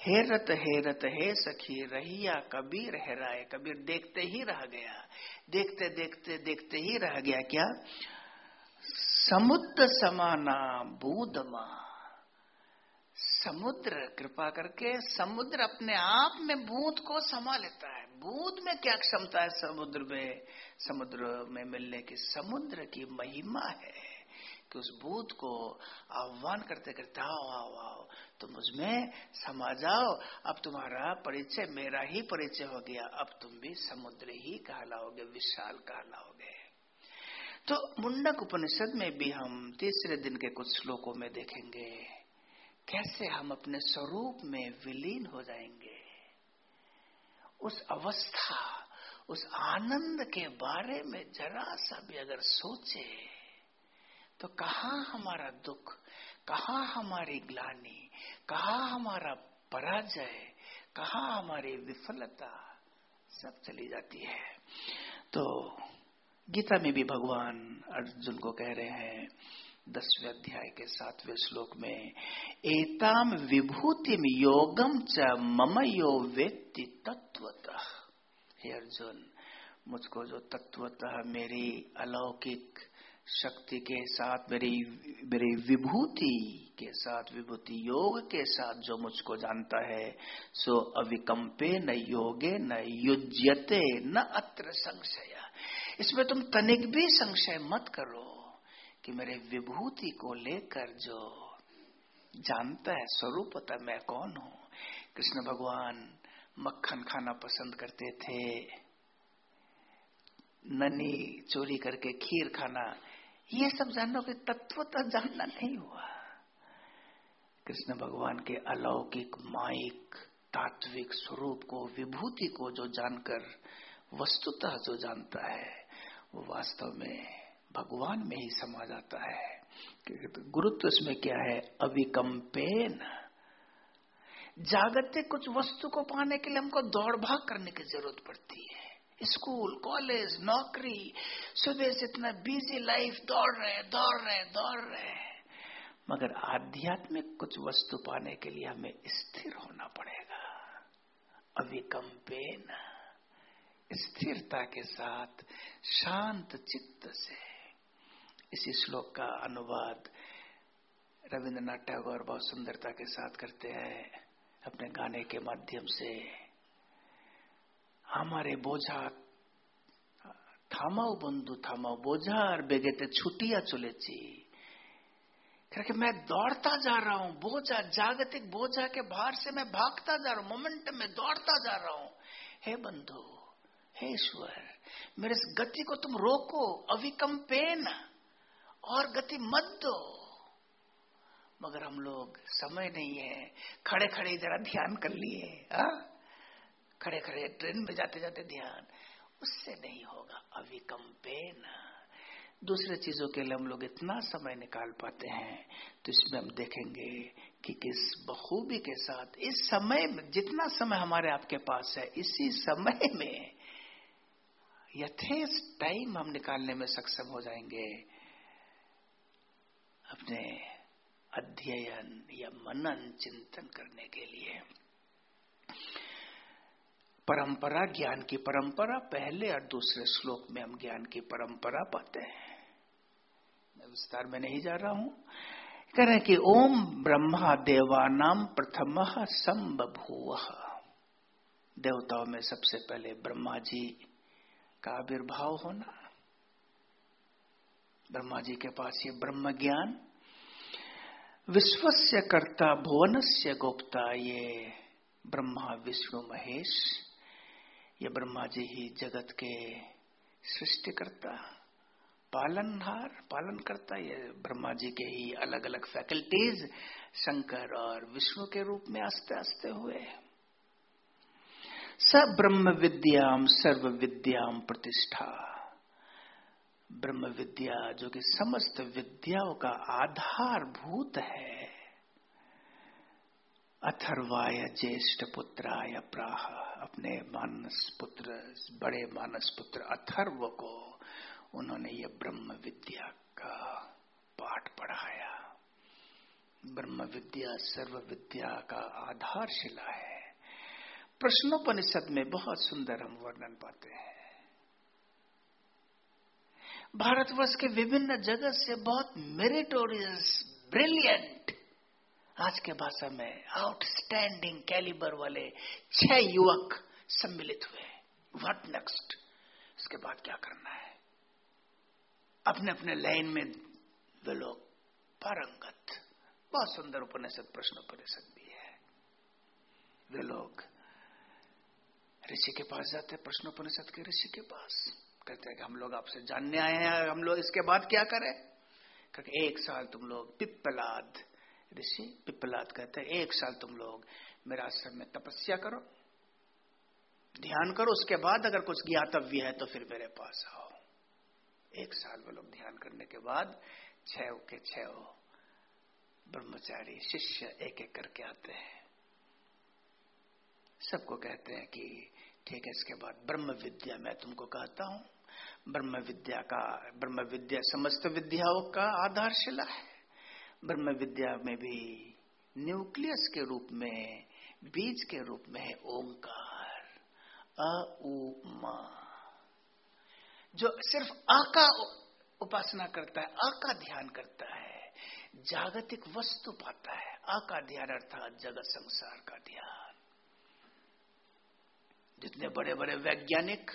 हेरत हेरत, हे सखी, रहिया कबीर हेराए कबीर देखते ही रह गया, देखते देखते देखते ही रह गया, क्या? समुद्र समाना बूदमा समुद्र, कृपा करके समुद्र अपने आप में बूंद को समा लेता है। बूंद में क्या क्षमता है समुद्र में? समुद्र में मिलने की, समुद्र की महिमा है कि उस बूथ को आह्वान करते करते आओ आओ आओ, तुम उसमें समा जाओ। अब तुम्हारा परिचय, मेरा ही परिचय हो गया। अब तुम भी समुद्र ही कहलाओगे, विशाल कहलाओगे। तो मुंडक उपनिषद में भी हम तीसरे दिन के कुछ श्लोकों में देखेंगे। कैसे हम अपने स्वरूप में विलीन हो जाएँगे? उस अवस्था, उस आनंद के बारे में जरा सा भी अगर सोचे तो कहा हमारा दुख, कहा हमारी ग्लानी, कहा हमारा पराजय, कहा हमारी विफलता, सब चली जाती है। तो गीता में भी भगवान अर्जुन को कह रहे हैं दसवें अध्याय के सातवें श्लोक में, एताम विभूतिम योगम च मम यो वेत्ति तत्वतः हे अर्जुन, मुझको जो तत्वतः मेरी अलौकिक शक्ति के साथ, मेरी मेरी विभूति के साथ, विभूति योग के साथ जो मुझको जानता है, सो अविकम्पे न योगे न युज्यते न अत्र संशय। इसमें तुम तनिक भी संशय मत करो। कि मेरे विभूति को लेकर जो जानता है स्वरूपता मैं कौन हूँ? कृष्ण भगवान मक्खन खाना पसंद करते थे। ननी चोरी करके खीर खाना, ये सब जानना कि तत्वता जानना नहीं हुआ। कृष्ण भगवान के अलौकिक, माइक, तात्विक स्वरूप को, विभूति को जो जानकर, वस्तुतः जो जानता है, वो वास्तव में भगवान में ही समा जाता है। गुरुत्व इसमें क्या है? अविकम्पेन जागतिक कुछ वस्तु को पाने के लिए हमको दौड़ भाग करने की ज़रूरत पड़ती है। स्कूल, कॉलेज, नौकरी, सुबह से इतना बिज़ी लाइफ दौड़ रहे दौड़ रहे दौड़ रहे मगर आध्यात्मिक कुछ वस्तु पाने के लिए हमें स्थिर होना पड़ेगा। अविकम्पेन स्थिरता के साथ शांत चित्त से इसी श्लोक का अनुवाद रविन्द्रनाथ टैगोर बहुत सुंदरता के साथ करते हैं अपने गाने के माध्यम से। हमारे बोझा बंधु, थामाओ बोझा और बेगेते छुटिया चलेची। करके मैं दौड़ता जा रहा हूँ, बोझा, जागतिक बोझा के भार से मैं भागता जा रहा हूँ, मोमेंट में दौड़ता जा रहा हूँ। हे बंधु, हे ईश्वर, मेरे इस गति को तुम रोको, अविकम्पेन। और गति मत दो। मगर हम लोग समय नहीं है। खड़े खड़े जरा ध्यान कर लिए? खड़े खड़े ट्रेन में जाते जाते ध्यान। उससे नहीं होगा अविकम्पेन दूसरे चीज़ों के लिए हम लोग इतना समय निकाल पाते हैं तो इसमें हम देखेंगे कि किस बखूबी के साथ इस समय में, जितना समय हमारे आपके पास है, इसी समय में यथेष टाइम हम निकालने में सक्षम हो जाएँगे। अपने अध्ययन या मनन चिंतन करने के लिए। परंपरा ज्ञान की परंपरा पहले और दूसरे श्लोक में हम ज्ञान की परंपरा पाते हैं। मैं विस्तार में नहीं जा रहा हूँ। कह रहे कि ओम ब्रह्मा देवानाम प्रथम संबभूव। देवताओं में सबसे पहले ब्रह्मा जी का आविर्भाव होना। ब्रह्मा जी के पास ये ब्रह्म ज्ञान। विश्वस्य कर्ता भुवनस्य गोप्ता ये ब्रह्मा विष्णु महेश। ये ब्रह्मा जी ही जगत के सृष्टिकर्ता, पालनहार पालन करता ये ब्रह्मा जी के ही अलग अलग फैकल्टीज शंकर और विष्णु के रूप में आस्ते आस्ते हुए सब ब्रह्म विद्याम सर्व विद्याम प्रतिष्ठा। ब्रह्म विद्या जो कि समस्त विद्याओं का आधारभूत है। अथर्वाय ज्येष्ठ पुत्राय प्राह, अपने मानस पुत्र बड़े मानस पुत्र अथर्व को उन्होंने ये ब्रह्म विद्या का पाठ पढ़ाया। ब्रह्म विद्या सर्व विद्या का आधारशिला है। प्रश्नोपनिषद में बहुत सुंदर हम वर्णन पाते हैं। भारतवर्ष के विभिन्न जगत से बहुत मेरिटोरियस ब्रिलियंट आज के भाषा में आउटस्टैंडिंग कैलिबर वाले छह युवक सम्मिलित हुए। व्हाट नेक्स्ट इसके बाद क्या करना है? अपने अपने लाइन में वे लोग पारंगत, बहुत सुंदर उपनिषद प्रश्न उपनिषद भी है। वे लोग ऋषि के पास जाते प्रश्नोपनिषद के ऋषि के पास। कहते हैं कि हम लोग आपसे जानने आए हैं हम लोग इसके बाद क्या करें? क्योंकि एक साल तुम लोग पिप्पलाद ऋषि पिपलाद कहते हैं, एक साल तुम लोग मेरे आश्रम में तपस्या करो, ध्यान करो, उसके बाद अगर कुछ ज्ञातव्य है तो फिर मेरे पास आओ। एक साल वो लोग ध्यान करने के बाद छह के छह ब्रह्मचारी शिष्य एक एक करके आते हैं। सबको कहते हैं कि ठीक है, इसके बाद ब्रह्म विद्या मैं तुमको कहता हूँ। ब्रह्म विद्या का ब्रह्म विद्या समस्त विद्याओं का आधारशिला है। ब्रह्म विद्या में भी न्यूक्लियस के रूप में, बीज के रूप में है ओंकार अ मा जो सिर्फ़ आ का उपासना करता है, आ का ध्यान करता है, जागतिक वस्तु पाता है। आ का ध्यान अर्थात जगत संसार का ध्यान। जितने बड़े बड़े वैज्ञानिक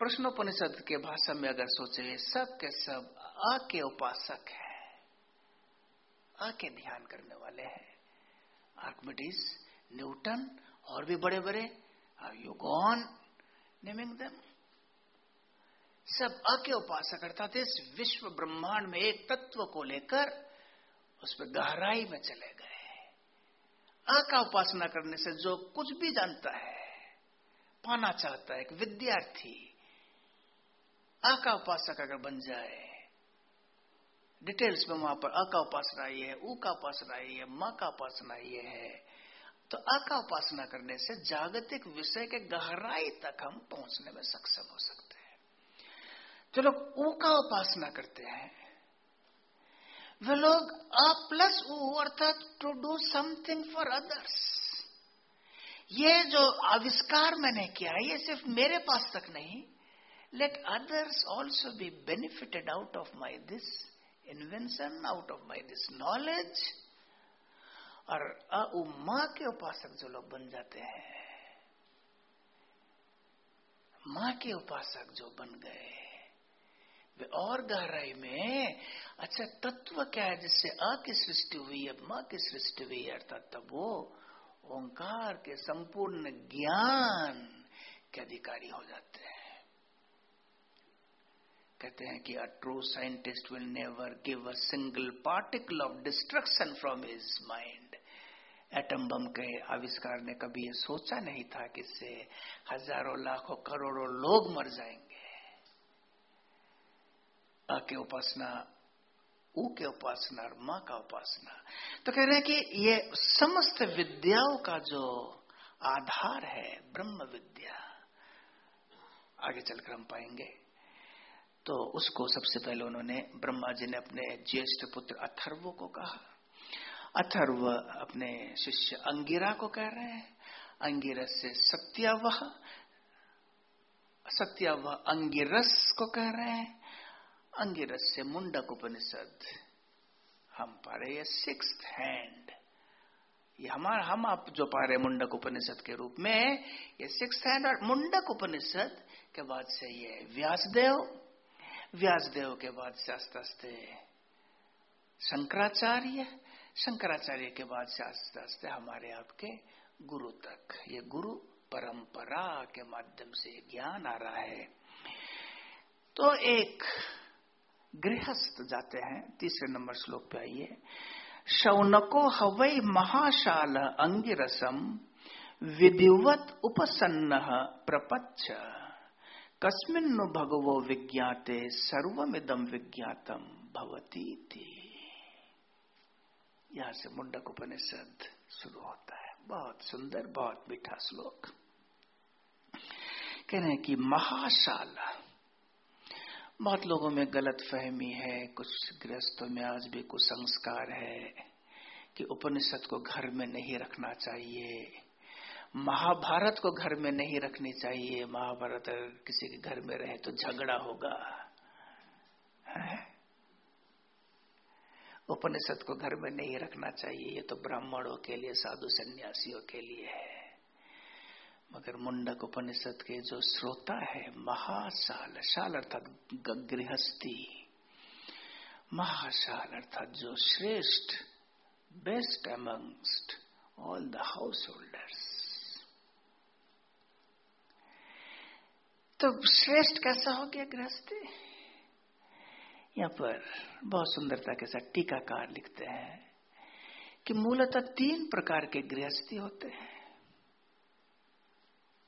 प्रश्नोपनिषद के भाषा में अगर सोचे सब के सब आ के उपासक है, आके ध्यान करने वाले हैं। आर्कमिडीज न्यूटन और भी बड़े बड़े यू गॉन नेमिंग दम सब अ के उपासक, अर्थात इस विश्व ब्रह्मांड में एक तत्व को लेकर उस पर गहराई में चले गए अ का उपासना करने से जो कुछ भी जानता है, पाना चाहता है, एक विद्यार्थी अ का उपासक अगर बन जाए डिटेल्स में वहाँ पर अ का उपासना ये है, ऊ का उपासना ये है, म का उपासना ये है। तो अ का उपासना करने से जागतिक विषय के गहराई तक हम पहुँचने में सक्षम हो सकते हैं। जो लोग ऊ का उपासना करते हैं। वे लोग अ प्लस ऊ अर्थात to do something for others ये जो आविष्कार मैंने किया है, ये सिर्फ़ मेरे पास तक नहीं let others also be benefited out of my this invention out of my this knowledge और अ के उपासक जो लोग बन जाते हैं माँ के उपासक जो बन गए, वे और गहराई में अच्छा तत्व क्या है जिससे अ की सृष्टि हुई है माँ की सृष्टि हुई है अर्थात तब वो ओंकार के संपूर्ण ज्ञान के अधिकारी हो जाते हैं। कहते हैं कि a true scientist will never give a single particle of destruction from his mind atom bomb के आविष्कार ने कभी ये सोचा नहीं था कि इससे हज़ारों, लाखों, करोड़ों लोग मर जाएँगे। अ के उपासना, ऊ के उपासना और माँ का उपासना। तो कह रहे हैं कि ये समस्त विद्याओं का जो आधार है, ब्रह्म विद्या, आगे चलकर हम पाएँगे। तो उसको सबसे पहले उन्होंने ब्रह्मा जी ने अपने ज्येष्ठ पुत्र अथर्व को कहा। अथर्व अपने शिष्य अंगिरा को कह रहे हैं। अंगिरस से सत्यावह सत्यावह अंगिरस को कह रहे हैं। अंगिरस से मुंडक उपनिषद। हम पा रहे हैं सिक्स हैंड ये हमारा, हम आप जो पा रहे मुंडक उपनिषद के रूप में, ये सिक्स हैंड और मुंडक उपनिषद के बाद से ये व्यासदेव व्यासदेव के बाद से आस्ते आस्ते शंकराचार्य शंकराचार्य के बाद से आस्ते आस्ते हमारे आपके गुरु तक। ये गुरु परंपरा के माध्यम से ज्ञान आ रहा है। तो एक गृहस्थ जाते हैं, तीसरे नंबर श्लोक पे आइए। शौनको हवई महाशाल अंगिरसम विधिवत उपसन्न प्रपच्छ। कस्मिन्नु भगवो विज्ञाते सर्वमिदम विज्ञातम भवती थी यहाँ से मुंडक उपनिषद शुरू होता है। बहुत सुंदर, बहुत मीठा श्लोक। कह रहे हैं कि महाशाला, बहुत लोगों में गलत फहमी है, कुछ गृहस्थों में आज भी कुछ संस्कार है कि उपनिषद को घर में नहीं रखना चाहिए। महाभारत को घर में नहीं रखनी चाहिए। महाभारत अगर किसी के घर में रहे तो झगड़ा होगा। उपनिषद को घर में नहीं रखना चाहिए। ये तो ब्राह्मणों के लिए, साधु सन्यासियों के लिए है। मगर मुंडक उपनिषद के जो श्रोता है महाशाल शाल अर्थात गृहस्थी महाशाल अर्थात जो श्रेष्ठ best amongst all the householders तो श्रेष्ठ कैसा हो गया गृहस्थी यहाँ पर बहुत सुंदरता के साथ टीकाकार लिखते हैं कि मूलतः तीन प्रकार के गृहस्थी होते हैं।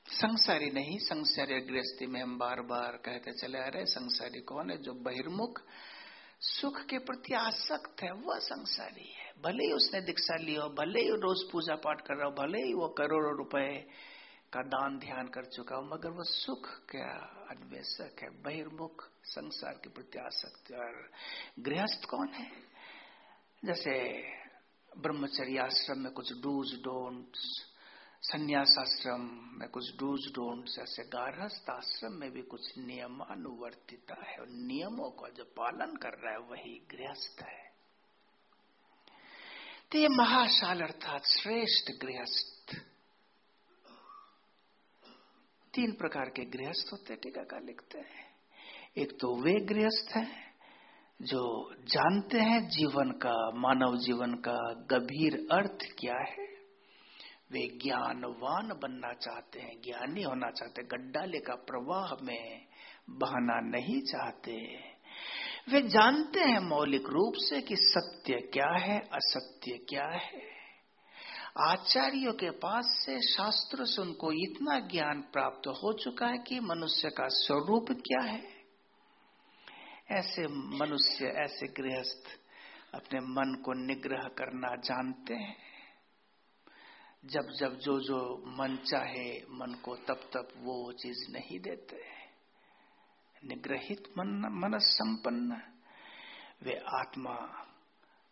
संसारी नहीं, संसारी गृहस्थी में हम बार बार कहते चले आ रहे संसारी कौन है जो बहिर्मुख? सुख के प्रति आसक्त है, वह संसारी है। भले ही उसने दीक्षा लिया भले ही रोज पूजा पाठ कर रहा हो, भले ही वो करोड़ों रुपए का दान ध्यान कर चुका हूँ, मगर वो सुख क्या अन्वेषक है, बहिर्मुख संसार के प्रति आसक्त और गृहस्थ कौन है? जैसे ब्रह्मचर्य आश्रम में कुछ डूज डोंट्स संन्यास आश्रम में कुछ डूज डोंट्स, ऐसे गारहस्थ आश्रम में भी कुछ नियमानुवर्तिता है। और नियमों का जो पालन कर रहा है, वही गृहस्थ है। तो ये महाशाल अर्थात श्रेष्ठ गृहस्थ तीन प्रकार के गृहस्थ होते टीकाकार लिखते हैं। एक तो वे गृहस्थ हैं जो जानते हैं जीवन का, मानव जीवन का गंभीर अर्थ क्या है। वे ज्ञानवान बनना चाहते हैं, ज्ञानी होना चाहते हैं गड्डाले का प्रवाह में बहना नहीं चाहते। वे जानते हैं मौलिक रूप से कि सत्य क्या है, असत्य क्या है। आचार्यों के पास से शास्त्र से उनको इतना ज्ञान प्राप्त हो चुका है कि मनुष्य का स्वरूप क्या है? ऐसे मनुष्य, ऐसे गृहस्थ अपने मन को निग्रह करना जानते हैं। जब जब जो जो मन चाहे, मन को तब तब वो चीज़ नहीं देते। निग्रहित मन मन संपन्न। वे आत्मा,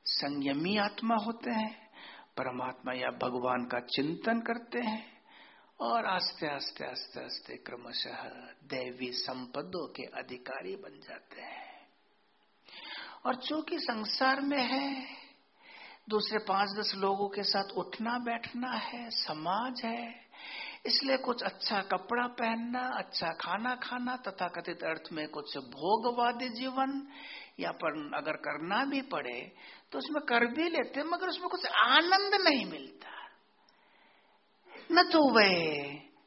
संयमी आत्मा होते हैं। परमात्मा या भगवान का चिंतन करते हैं और आस्ते आस्ते आस्ते आस्ते क्रमशः दैवी संपदों के अधिकारी बन जाते हैं। और चूँकि संसार में है, दूसरे पाँच दस लोगों के साथ उठना बैठना है, समाज है, इसलिए कुछ अच्छा कपड़ा पहनना अच्छा खाना खाना तथा कथित अर्थ में कुछ भोगवादी जीवन या पर अगर करना भी पड़े तो उसमें कर भी लेते मगर उसमें कुछ आनंद नहीं मिलता। न तो वह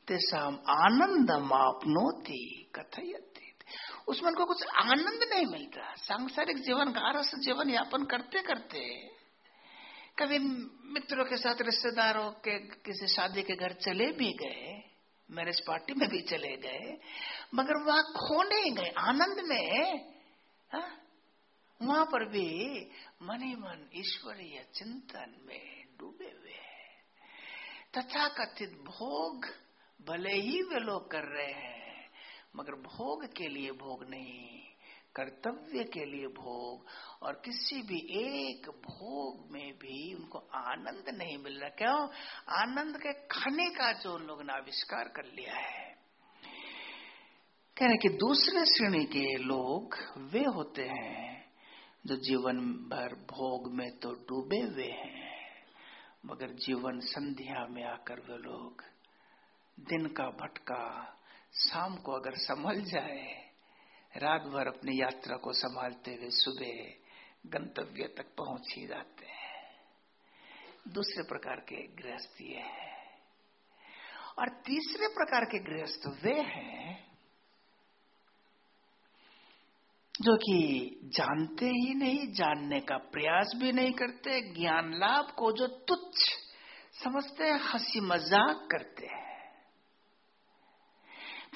तेसाम आनंद मापनोती कथयती। उसमें उनको कुछ आनंद नहीं मिलता। सांसारिक जीवन का रस जीवन यापन करते करते, कभी मित्रों के साथ, रिश्तेदारों के, किसी शादी के घर चले भी गए, मैरिज पार्टी में भी चले गए, मगर वहाँ खो नहीं गए आनंद में, हा? वहाँ पर भी मन ही मन ईश्वरीय चिंतन में डूबे हुए तथा कथित भोग भले ही वे लोग कर रहे हैं, मगर भोग के लिए भोग नहीं, कर्तव्य के लिए भोग, और किसी भी एक भोग में भी उनको आनंद नहीं मिल रहा। क्यों? आनंद के खाने का जो उन लोगों ने आविष्कार कर लिया है। कह रहे कि दूसरे श्रेणी के लोग वे होते हैं जो जीवन भर भोग में तो डूबे हुए हैं, मगर जीवन संध्या में आकर वे लोग, दिन का भटका, शाम को अगर संभल जाए, रात भर अपनी यात्रा को संभालते हुए सुबह गंतव्य तक पहुँच ही जाते हैं। दूसरे प्रकार के गृहस्थ है। और तीसरे प्रकार के गृहस्थ वे हैं जो कि जानते ही नहीं, जानने का प्रयास भी नहीं करते, ज्ञान लाभ को जो तुच्छ समझते हैं, हँसी मज़ाक करते हैं।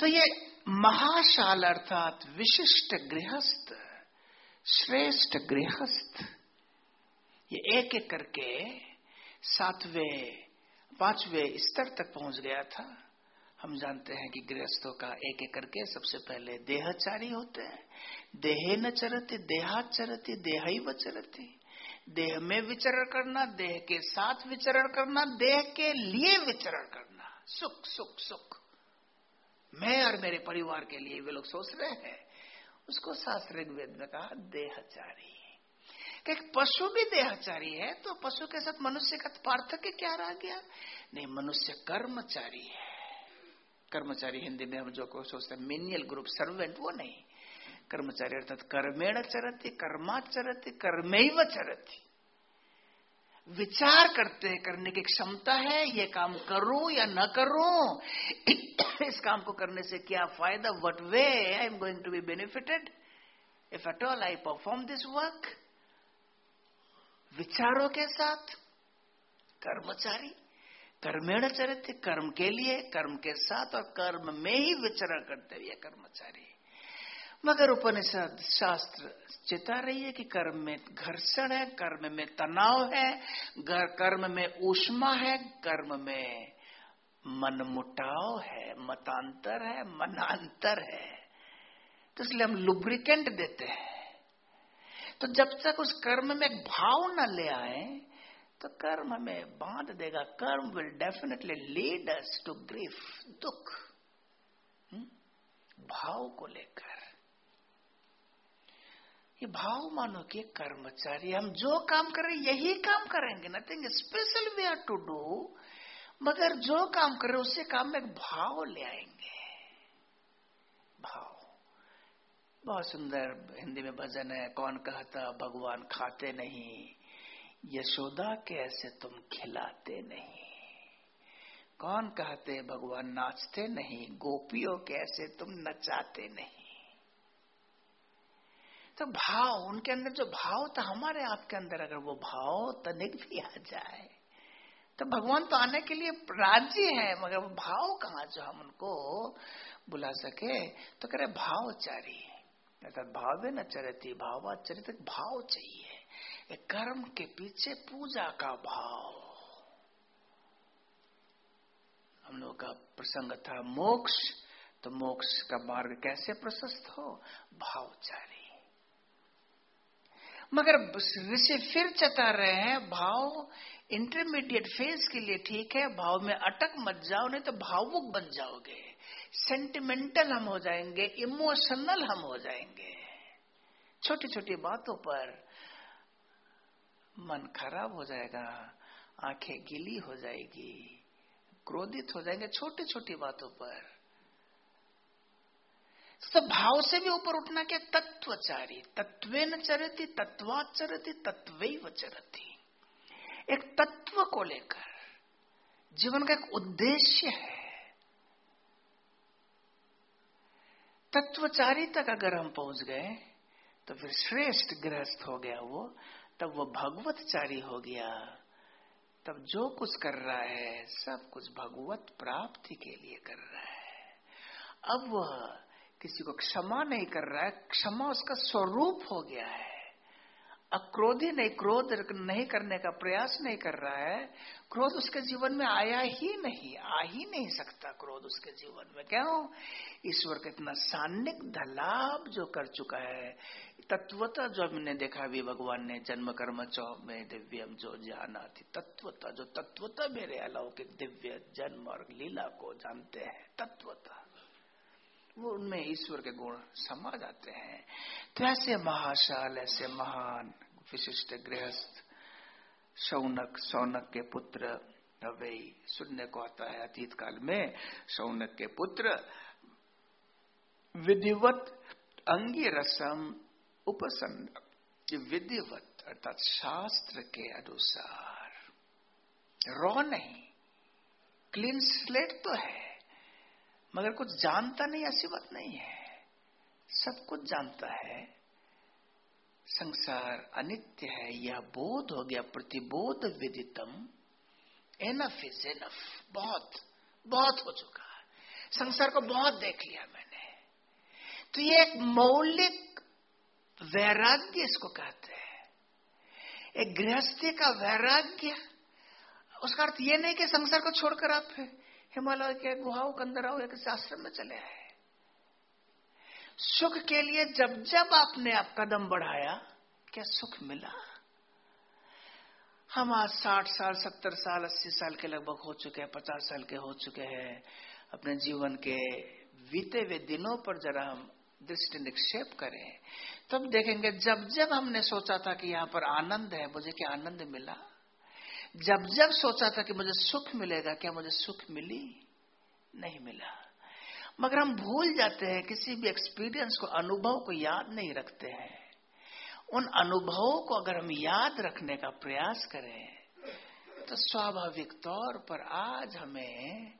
तो ये महाशाल अर्थात विशिष्ट गृहस्थ, श्रेष्ठ गृहस्थ, ये एक एक करके सातवें, पाँचवें स्तर तक पहुँच गया था। हम जानते हैं कि गृहस्थों का एक एक करके सबसे पहले देहचारी होते हैं। देहे न चरती देहाचरती देह ही चरती। देह में विचरण करना, देह के साथ विचरण करना, देह के लिए विचरण करना। सुख सुख सुख। मैं और मेरे परिवार के लिए वे लोग सोच रहे हैं। उसको शास्त्र वेद में कहा, देहचारी। कि पशु भी देहचारी है तो पशु के साथ मनुष्य का पार्थक्य क्या रह गया? नहीं, मनुष्य कर्मचारी है। कर्मचारी हिंदी में हम जो को सोचते हैं मिनियल ग्रुप सर्वेंट वो नहीं। कर्मचारी अर्थात कर्मेण चरती कर्माचरती कर्मेव चरती। विचार करते, करने की क्षमता है, ये काम करूँ या न करूँ, इस काम को करने से क्या फ़ायदा what way I am going to be benefited if at all I perform this work विचारों के साथ, कर्मचारी कर्मेण चरित्र कर्म के लिए, कर्म के साथ और कर्म में ही विचरण करते हुए कर्मचारी। मगर उपनिषद शास्त्र चेता रही है कि कर्म में घर्षण है, कर्म में तनाव है कर्म में ऊष्मा है, कर्म में मन मुटाव है, मतांतर है, मनांतर है। तो इसलिए हम लुब्रिकेंट देते हैं। तो जब तक उस कर्म में भाव न ले आए तो कर्म हमें बाँध देगा। कर्म will definitely lead us to grief दुख हम्म? भाव को लेकर। ये भाव मानो कि कर्मचारी, हम जो काम कर यही काम करेंगे। Nothing special we are to do मगर जो काम कर उसे काम में भाव ले आएँगे। भाव। बहुत सुंदर हिंदी में भजन है, कौन कहता, भगवान खाते नहीं। यशोदा के ऐसे तुम खिलाते नहीं? कौन कहते भगवान नाचते नहीं? गोपियों, कैसे तुम नचाते नहीं? तो भाव, उनके अंदर जो भाव था, हमारे आपके अंदर अगर वो भाव तनिक भी आ जाए तो भगवान तो आने के लिए राज़ी है, मगर वो भाव कहा जो हम उनको बुला सके? तो करे भावचारी अर्थात भाव न चरती, भावाचरित भाव चाहिए। एक कर्म के पीछे पूजा का भाव। हम लोग का प्रसंग था मोक्ष तो मोक्ष का मार्ग कैसे प्रशस्त हो? भावचारी। मगर ऋषि फिर चता रहे हैं, भाव इंटरमीडिएट फ़ेज़ के लिए ठीक है, भाव में अटक मत जाओ, नहीं तो भावुक बन जाओगे। सेंटिमेंटल हम हो जाएँगे इमोशनल हम हो जाएँगे। छोटी छोटी बातों पर मन खराब हो जाएगा, आँखें गीली हो जाएगी, क्रोधित हो जाएँगे छोटी छोटी बातों पर। तो भाव से भी ऊपर उठना क्या तत्वचारी? तत्वे न चरती तत्वाचरती तत्व चरती। एक तत्व को लेकर जीवन का एक उद्देश्य है। तत्वचारी तक अगर हम पहुँच गए तो फिर श्रेष्ठ गृहस्थ हो गया वो। तब वो भगवतचारी हो गया। तब जो कुछ कर रहा है, सब कुछ भगवत प्राप्ति के लिए कर रहा है। अब वह किसी को क्षमा नहीं कर रहा है, क्षमा उसका स्वरूप हो गया है। अक्रोधी नहीं, क्रोध नहीं करने का प्रयास नहीं कर रहा है। क्रोध उसके जीवन में आया ही नहीं, आ ही नहीं सकता क्रोध उसके जीवन में। क्यों? ईश्वर का इतना सान्निग्ध लाभ जो कर चुका है तत्वता जो हमने देखा भी भगवान ने जन्म, कर्म, चौ में दिव्यम, जो जाना थी तत्वता, जो तत्वता मेरे अलौकिक दिव्य जन्म और लीला को जानते हैं, तत्वता। वो उनमें ईश्वर के गुण समा जाते हैं। तो ऐसे महाशाल, ऐसे महान विशिष्ट गृहस्थ, शौनक सौनक के पुत्र नवई सुनने को आता है अतीत काल में, शौनक के पुत्र, विधिवत अंगी रसम उपसन्न विधिवत, अर्थात शास्त्र के अनुसार। रॉ नहीं, क्लीन स्लेट तो है, मगर कुछ जानता नहीं, ऐसी बात नहीं है। सब कुछ जानता है। संसार अनित्य है, यह बोध हो गया, प्रतिबोध विदितम। एनफ इज़ एनफ बहुत बहुत हो चुका संसार को बहुत देख लिया मैंने। तो ये एक मौलिक वैराग्य इसको कहते हैं। एक गृहस्थी का वैराग्य, उसका अर्थ ये नहीं कि संसार को छोड़कर आप हिमालय के गुहाओं के अंदर आओ किसी आश्रम में चले आए। सुख के लिए जब जब आपने आप कदम बढ़ाया, क्या सुख मिला? हम आज साठ साल, सत्तर साल, अस्सी साल के लगभग हो चुके हैं, पचास साल के हो चुके हैं। अपने जीवन के बीते हुए दिनों पर जरा हम दृष्टि निक्षेप करें। तब देखेंगे, जब जब हमने सोचा था कि यहाँ पर आनंद है, मुझे क्या आनंद मिला? जब जब सोचा था कि मुझे सुख मिलेगा, क्या मुझे सुख मिली? नहीं मिला। मगर हम भूल जाते हैं, किसी भी एक्सपीरियंस को, अनुभव को याद नहीं रखते हैं। उन अनुभवों को अगर हम याद रखने का प्रयास करें तो स्वाभाविक तौर पर आज हमें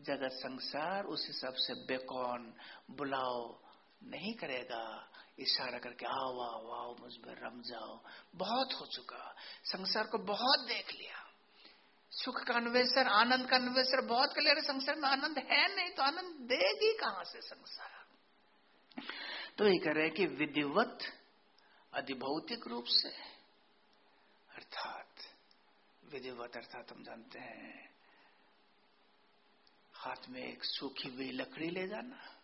जगत संसार उस हिसाब से बेकौन, बुलाओ नहीं करेगा। इशारा करके, आओ आओ आओ, मुझमें रम जाओ। बहुत हो चुका। संसार को बहुत देख लिया। सुख का अन्वेषण, आनंद का अन्वेषण बहुत कर लिया। संसार में आनंद है नहीं तो आनंद देगी कहाँ से संसार? तो ये कह रहे कि विधिवत अधिभौतिक रूप से, अर्थात विधिवत, अर्थात हम जानते हैं, हाथ में एक सूखी हुई लकड़ी ले जाना।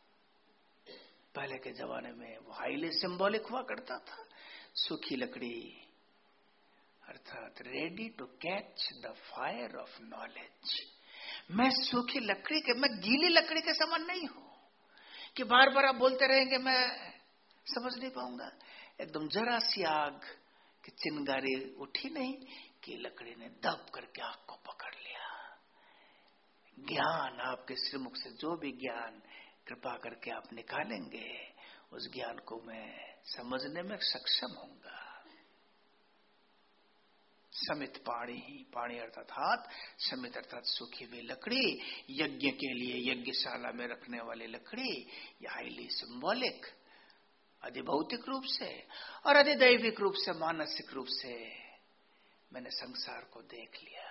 पहले के जमाने में वो हाईली सिंबॉलिक हुआ करता था। सूखी लकड़ी, अर्थात ready to catch the fire of knowledge मैं सूखी लकड़ी के, मैं गीली लकड़ी के समान नहीं हूँ। कि बार बार आप बोलते रहेंगे, मैं समझ नहीं पाऊँगा। एकदम जरा सी आग की चिंगारी उठी नहीं, कि लकड़ी ने दब करके आग को पकड़ लिया। ज्ञान, आपके श्रीमुख से जो भी ज्ञान कृपा करके आप निकालेंगे। उस ज्ञान को मैं समझने में सक्षम होऊँगा। समित पाणी ही, पाणी अर्थात समित अर्थात सूखी हुई लकड़ी, यज्ञ के लिए यज्ञशाला में रखने वाली लकड़ी यह हाईली सिंबॉलिक अधिभौतिक रूप से और अधिदैविक रूप से, मानसिक रूप से मैंने संसार को देख लिया।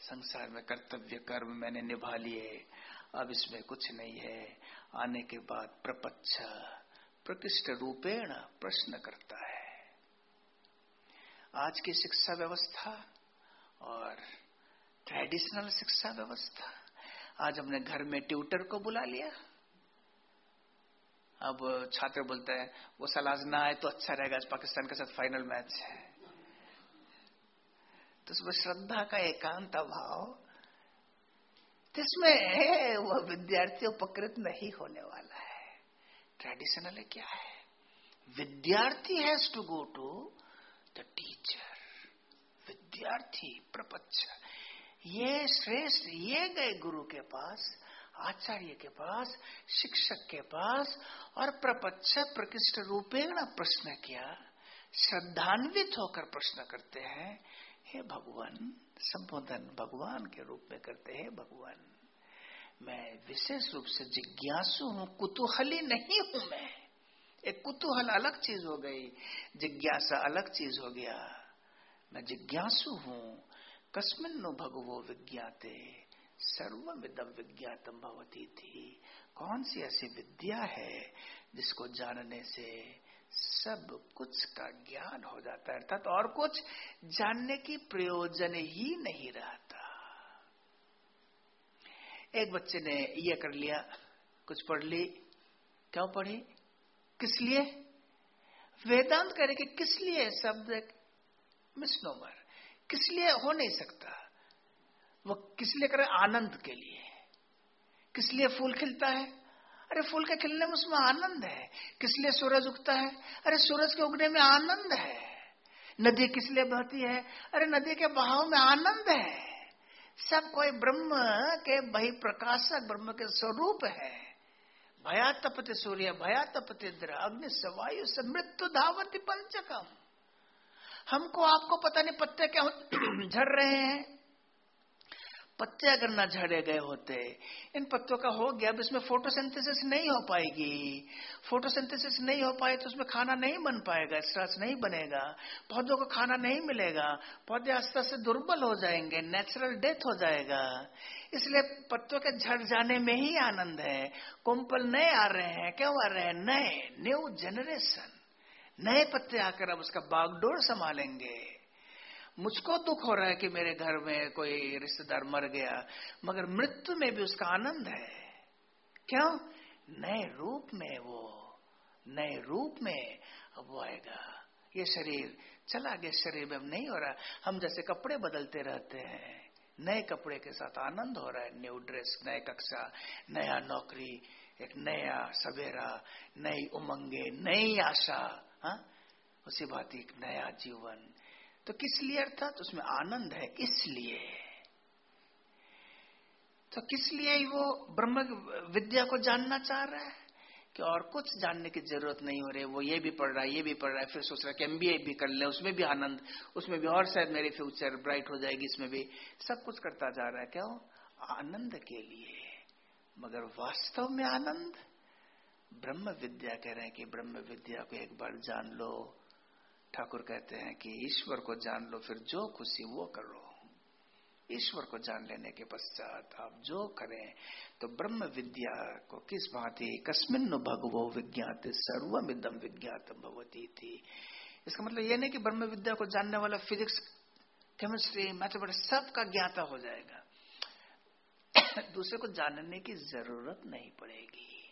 संसार में कर्तव्य कर्म मैंने निभा लिए। अब इसमें कुछ नहीं है। आने के बाद प्रपच्छ, प्रकृष्ट रूपेण प्रश्न करता है। आज की शिक्षा व्यवस्था और ट्रेडिशनल शिक्षा व्यवस्था। आज हमने घर में ट्यूटर को बुला लिया। अब छात्र बोलते हैं, वो साल आज ना आए तो अच्छा रहेगा, आज पाकिस्तान के साथ फाइनल मैच है। तो उसमें श्रद्धा का एकांत अभाव जिसमें वह विद्यार्थी उपकृत नहीं होने वाला है। ट्रेडिशनल क्या है? विद्यार्थी has to go to the teacher विद्यार्थी प्रपच्छ ये श्रेष्ठ, ये गए गुरु के पास, आचार्य के पास, शिक्षक के पास, और प्रपच्छ प्रकृष्ट रूपेण प्रश्न किया। श्रद्धान्वित होकर प्रश्न करते हैं हे भगवान, संबोधन भगवान के रूप में करते हैं, भगवान। मैं विशेष रूप से जिज्ञासु हूँ, कुतूहली नहीं हूँ मैं। एक कुतूहल अलग चीज़ हो गई, जिज्ञासा अलग चीज़ हो गया। मैं जिज्ञासु हूँ कस्मिन नो भगवो विज्ञाते सर्वविदम विज्ञातम भवती थी कौन सी ऐसी विद्या है जिसको जानने से सब कुछ का ज्ञान हो जाता है। अर्थात और कुछ जानने की प्रयोजन ही नहीं रहता। एक बच्चे ने ये कर लिया, कुछ पढ़ ली, क्यों पढ़ी? किस लिए? वेदांत करे कि किस लिए शब्द मिसनोमर? किस लिए हो नहीं सकता? वो किस लिए करे? आनंद के लिए। किस लिए फूल खिलता है? अरे फूल के खिलने में उसमें आनंद है। किस लिए सूरज उगता है? अरे सूरज के उगने में आनंद है। नदी किस लिए बहती है? अरे नदी के बहाव में आनंद है। सब कोई ब्रह्म के बही प्रकाशक ब्रह्म के स्वरूप है। भया तपति सूर्य भया तपति इंद्र, अग्नि सवायु से मृत्यु धावती पंचकम। हमको आपको पता नहीं पत्ते क्या [coughs] झड़ रहे हैं। पत्ते अगर ना झड़े गए होते, इन पत्तों का हो गया, अब इसमें फोटोसिंथेसिस नहीं हो पाएगी। फोटोसिंथेसिस नहीं हो पाए तो उसमें खाना नहीं बन पाएगा स्ट्रेस नहीं बनेगा। पौधों को खाना नहीं मिलेगा। पौधे आस्ते आस्ते दुर्बल हो जाएँगे नेचुरल डेथ हो जाएगा। इसलिए पत्तों के झड़ जाने में ही आनंद है। कुंपल नए आ रहे हैं, क्यों आ रहे हैं? नए न्यू जनरेशन नए पत्ते आकर अब उसका बागडोर संभालेंगे। मुझको दुख हो रहा है कि मेरे घर में कोई रिश्तेदार मर गया, मगर मृत्यु में भी उसका आनंद है। क्यों? नए रूप में वो, नए रूप में वो आएगा। ये शरीर चला गया, शरीर में अब नहीं हो रहा। हम जैसे कपड़े बदलते रहते हैं, नए कपड़े के साथ आनंद हो रहा है। न्यू ड्रेस, नए कक्षा, नया नौकरी, एक नया सवेरा, नई उमंगे, नई आशा, हा? उसी बात, एक नया जीवन। तो किस लिए अर्थात? उसमें आनंद है। इसलिए तो किस लिए वो ब्रह्म विद्या को जानना चाह रहा है? कि और कुछ जानने की ज़रूरत नहीं हो रही वो ये भी पढ़ रहा है, ये भी पढ़ रहा है, फिर सोच रहा है कि एमबीए भी कर ले, उसमें भी आनंद, उसमें भी और शायद मेरी फ्यूचर ब्राइट हो जाएगी, इसमें भी सब कुछ करता जा रहा है। क्यों? आनंद के लिए। मगर वास्तव में आनंद? ब्रह्म विद्या कह रहे हैं कि ब्रह्म विद्या को एक बार जान लो ठाकुर कहते हैं कि ईश्वर को जान लो, फिर जो खुशी वो करो ईश्वर को जान लेने के पश्चात आप जो करें तो ब्रह्म विद्या को किस भांति कस्मिन भगवो विज्ञात सर्वमिदम विज्ञात भगवती थी इसका मतलब यह नहीं कि ब्रह्म विद्या को जानने वाला फिजिक्स, केमिस्ट्री, मैथमेटिक्स सबका ज्ञाता हो जाएगा। [coughs] दूसरे को जानने की ज़रूरत नहीं पड़ेगी।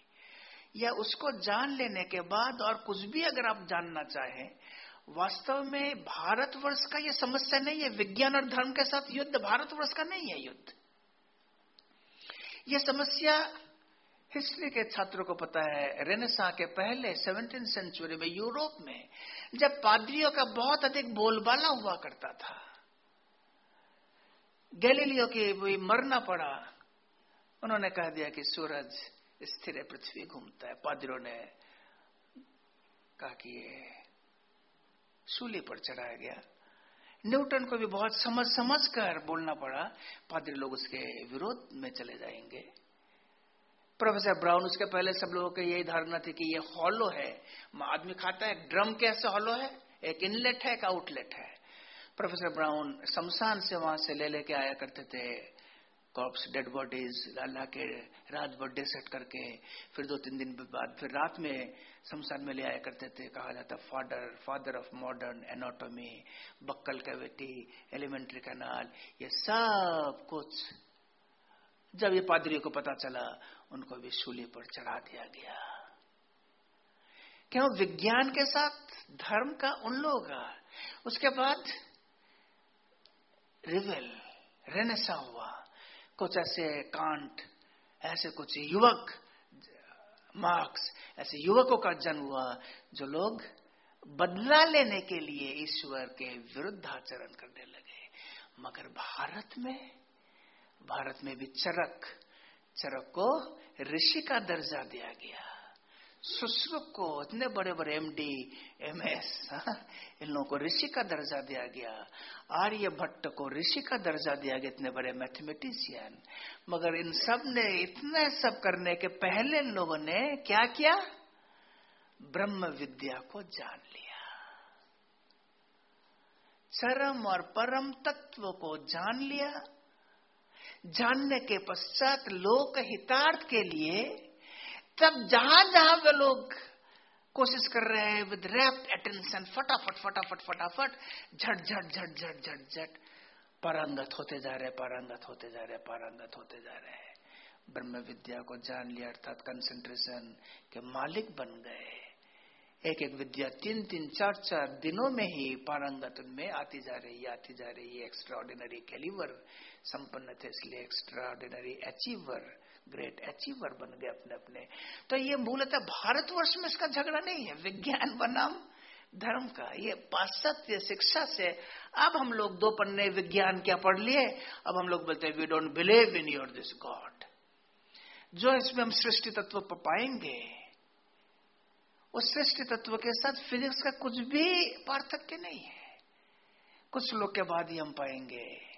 या उसको जान लेने के बाद और कुछ भी अगर आप जानना चाहें वास्तव में भारतवर्ष का यह समस्या नहीं है, विज्ञान और धर्म के साथ युद्ध भारतवर्ष का नहीं है युद्ध। यह समस्या हिस्ट्री के छात्रों को पता है रेनेसा के पहले सेवनटीन सेंचुरी में यूरोप में जब पादरियों का बहुत अधिक बोलबाला हुआ करता था, गैलीलियो की वही मरना पड़ा, उन्होंने कह दिया कि सूरज स्थिर पृथ्वी घूमता है। पादरियों ने कहा कि सूली पर चढ़ाया गया। न्यूटन को भी बहुत समझ समझ कर बोलना पड़ा, पादरी लोग उसके विरोध में चले जाएँगे। प्रोफेसर ब्राउन उसके पहले सब लोगों की यही धारणा थी कि ये हॉलो है। आदमी खाता है ड्रम कैसे हॉलो है, एक इनलेट है, एक आउटलेट है। प्रोफेसर ब्राउन शमशान से वहाँ से ले लेके आया करते थे। कॉप्स डेड बॉडीज ला के रात बर्थडे सेट करके, फिर दो तीन दिन बाद, फिर रात में शमशान में ले आया करते थे, कहा जाता father father of modern anatomy buccal cavity elementary canal ये सब कुछ, जब ये पादरियों को पता चला, उनको भी सूली पर चढ़ा दिया गया। क्यों? विज्ञान के साथ, धर्म का उन लोगों उसके बाद रिवेल रेनेसा हुआ। कुछ ऐसे कांट, ऐसे कुछ युवक, मार्क्स, ऐसे युवकों का जन्म हुआ जो लोग बदला लेने के लिए ईश्वर के विरुद्ध आचरण करने लगे। मगर भारत में भारत में भी चरक चरक को ऋषि का दर्जा दिया गया। सुश्रुप को, इतने बड़े बड़े एम डी एम एस इन लोगों को ऋषि का दर्जा दिया गया। आर्य भट्ट को ऋषि का दर्जा दिया गया, इतने बड़े मैथमेटिशियन मगर इन सबने, इतने सब करने के पहले इन लोगों ने क्या किया? ब्रह्म विद्या को जान लिया। चरम और परम तत्व को जान लिया। जानने के पश्चात लोक हितार्थ के लिए तब जहाँ जहाँ वे लोग कोशिश कर रहे हैं विद रैप्ट अटेंशन फटाफट फटाफट फटाफट, झट झट झट झट झट झट, पारंगत होते जा रहे पारंगत होते जा रहे पारंगत होते जा रहे हैं। ब्रह्म विद्या को जान लिया, अर्थात कंसंट्रेशन के मालिक बन गए। एक एक विद्या तीन तीन, चार चार दिनों में ही पारंगत उनमें आती जा रही, आती जा रही है एक्स्ट्रा ऑर्डिनरी कैलिवर संपन्न थे, इसलिए extraordinary achiever great achiever बन गए अपने अपने। तो ये मूलतः भारतवर्ष में इसका झगड़ा नहीं है। विज्ञान बनाम धर्म का। ये पाश्चात्य शिक्षा से अब हम लोग दो पन्ने विज्ञान क्या पढ़ लिए, अब हम लोग बोलते हैं we don't believe in your this god जो इसमें हम सृष्टि तत्व पाएँगे, उस सृष्टि तत्व के साथ फिजिक्स का कुछ भी पार्थक्य नहीं है। कुछ लोग के बाद ही हम पाएँगे।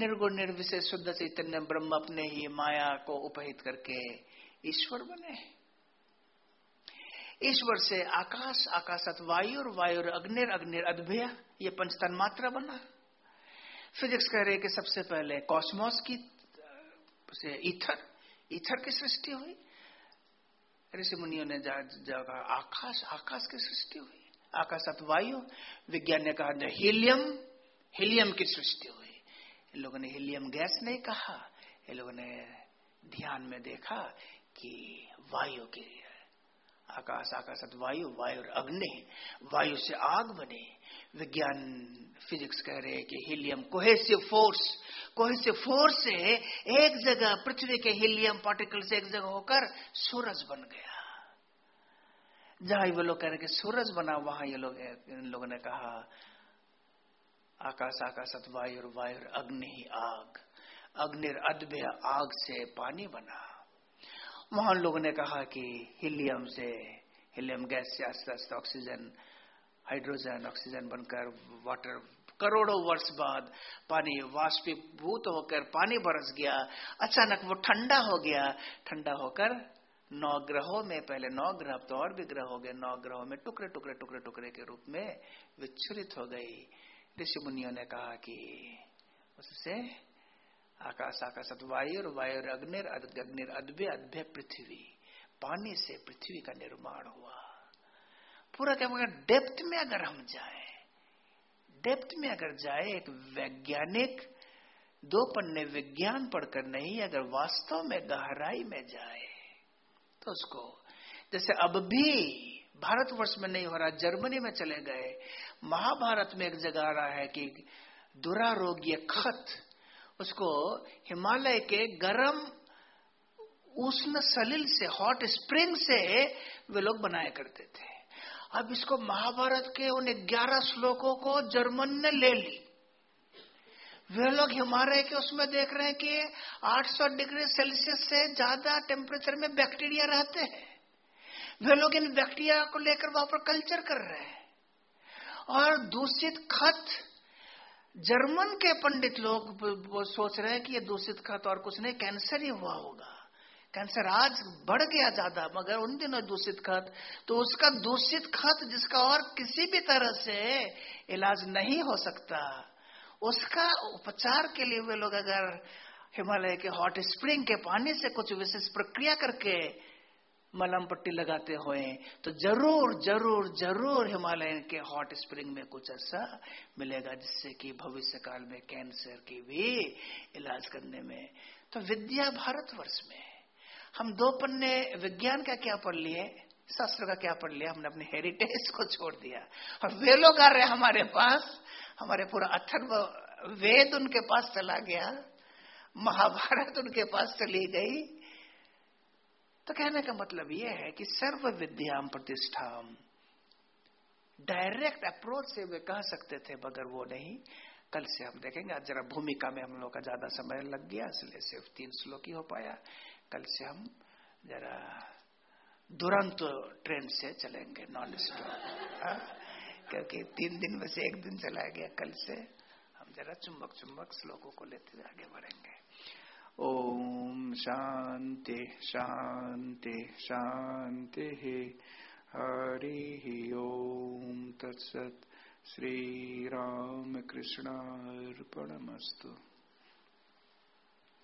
निर्गुण, निर्विशेष, शुद्ध चैतन्य, ब्रह्म अपने ही माया को उपहित करके ईश्वर बने। ईश्वर से आकाश, आकाशत वायु और वायु अग्निर अग्निर अद्भय ये पंचतन मात्रा बना। फिजिक्स कह रहे कि सबसे पहले कॉस्मोस की, से ईथर ईथर की सृष्टि हुई। ऋषि मुनियों ने जगह आकाश आकाश की सृष्टि हुई। आकाशत वायु, विज्ञान ने कहा हीलियम हीलियम की सृष्टि हुई। इन लोगों ने हीलियम गैस नहीं कहा, इन लोगों ने ध्यान में देखा कि वायु की आकाश आकाश वायु वायु अग्नि, वायु से आग बने। विज्ञान, फिजिक्स कह रहे हैं कि helium cohesive force cohesive force से एक जगह पृथ्वी के हीलियम पार्टिकल से एक जगह होकर सूरज बन गया। जहाँ ये लोग कह रहे कि सूरज बना, वहाँ ये लोग, इन लोगों ने कहा आकाश आकाशत वायु वायु अग्नि ही आग। अग्निर अद्भय आग से पानी बना। वहाँ लोगों ने कहा कि हीलियम से, हीलियम गैस से आस्ते आस्ते ऑक्सीजन, हाइड्रोजन, ऑक्सीजन बनकर वाटर, करोड़ों वर्ष बाद पानी वाष्पीभूत होकर पानी बरस गया। अचानक वो ठंडा हो गया। ठंडा होकर नौ ग्रहों में, पहले नौ ग्रह तो और भी ग्रह हो गए। नौ ग्रहों में टुकड़े टुकड़े टुकड़े टुकड़े के रूप में विच्छुरित हो गई। ऋषि मुनियों ने कहा कि उससे आकाश आकाश वायु और वायु अग्निर अग्निर अद्भ्य अद्भ्य पृथ्वी, पानी से पृथ्वी का निर्माण हुआ। पूरा क्या मगर डेप्थ में अगर हम जाए, डेप्थ में अगर जाए, एक वैज्ञानिक, दो पन्ने विज्ञान पढ़कर नहीं, अगर वास्तव में गहराई में जाए तो उसको, जैसे अब भी भारतवर्ष में नहीं हो रहा, जर्मनी में चले गए महाभारत में एक जगह आ रहा है कि दुरारोग्य खत, उसको हिमालय के गर्म, उष्ण सलिल से हॉट स्प्रिंग से वे लोग बनाया करते थे। अब इसको महाभारत के उन ग्यारह श्लोकों को जर्मन ने ले ली। वे लोग हिमालय के उसमें देख रहे हैं कि 800 डिग्री सेल्सियस से ज़्यादा टेम्परेचर में बैक्टीरिया रहते हैं। वे लोग इन बैक्टीरिया को लेकर वहाँ पर कल्चर कर रहे हैं। और दूषित खत। जर्मन के पंडित लोग सोच रहे हैं कि ये दूषित खत और कुछ नहीं, कैंसर ही हुआ होगा। कैंसर आज बढ़ गया ज़्यादा, मगर उन दिनों दूषित खत तो उसका दूषित खत जिसका और किसी भी तरह से इलाज नहीं हो सकता, उसका उपचार के लिए वे लोग अगर हिमालय के हॉट स्प्रिंग के पानी से कुछ विशेष प्रक्रिया करके मलम पट्टी लगाते हुए। तो ज़रूर ज़रूर ज़रूर हिमालय के हॉट स्प्रिंग में कुछ ऐसा मिलेगा जिससे कि भविष्य काल में कैंसर की भी इलाज करने में। तो विद्या भारतवर्ष में हम दो पन्ने विज्ञान का क्या पढ़ लिए, शास्त्र का क्या पढ़ लिया, हमने अपने हेरिटेज को छोड़ दिया। और वे लोग आ रहे हमारे पास, हमारे पूरा अथर्व वेद उनके पास चला गया, महाभारत उनके पास चली गई। तो कहने का मतलब यह है कि सर्व विद्याम प्रतिष्ठा। डायरेक्ट अप्रोच से वे कह सकते थे, मगर वो नहीं। कल से हम देखेंगे, आज जरा भूमिका में हम लोग का ज़्यादा समय लग गया, इसलिए सिर्फ़ तीन श्लोक ही हो पाया। कल से हम जरा दुरंत ट्रेन से चलेंगे नॉन स्टॉप हाँ? क्योंकि तीन दिन में से एक दिन चला गया, कल से हम जरा चुंबक चुंबक श्लोकों को लेते आगे बढ़ेंगे। ओम शांति शांति शांति हरि ओम तत्सत। श्री राम कृष्णार्पणमस्तु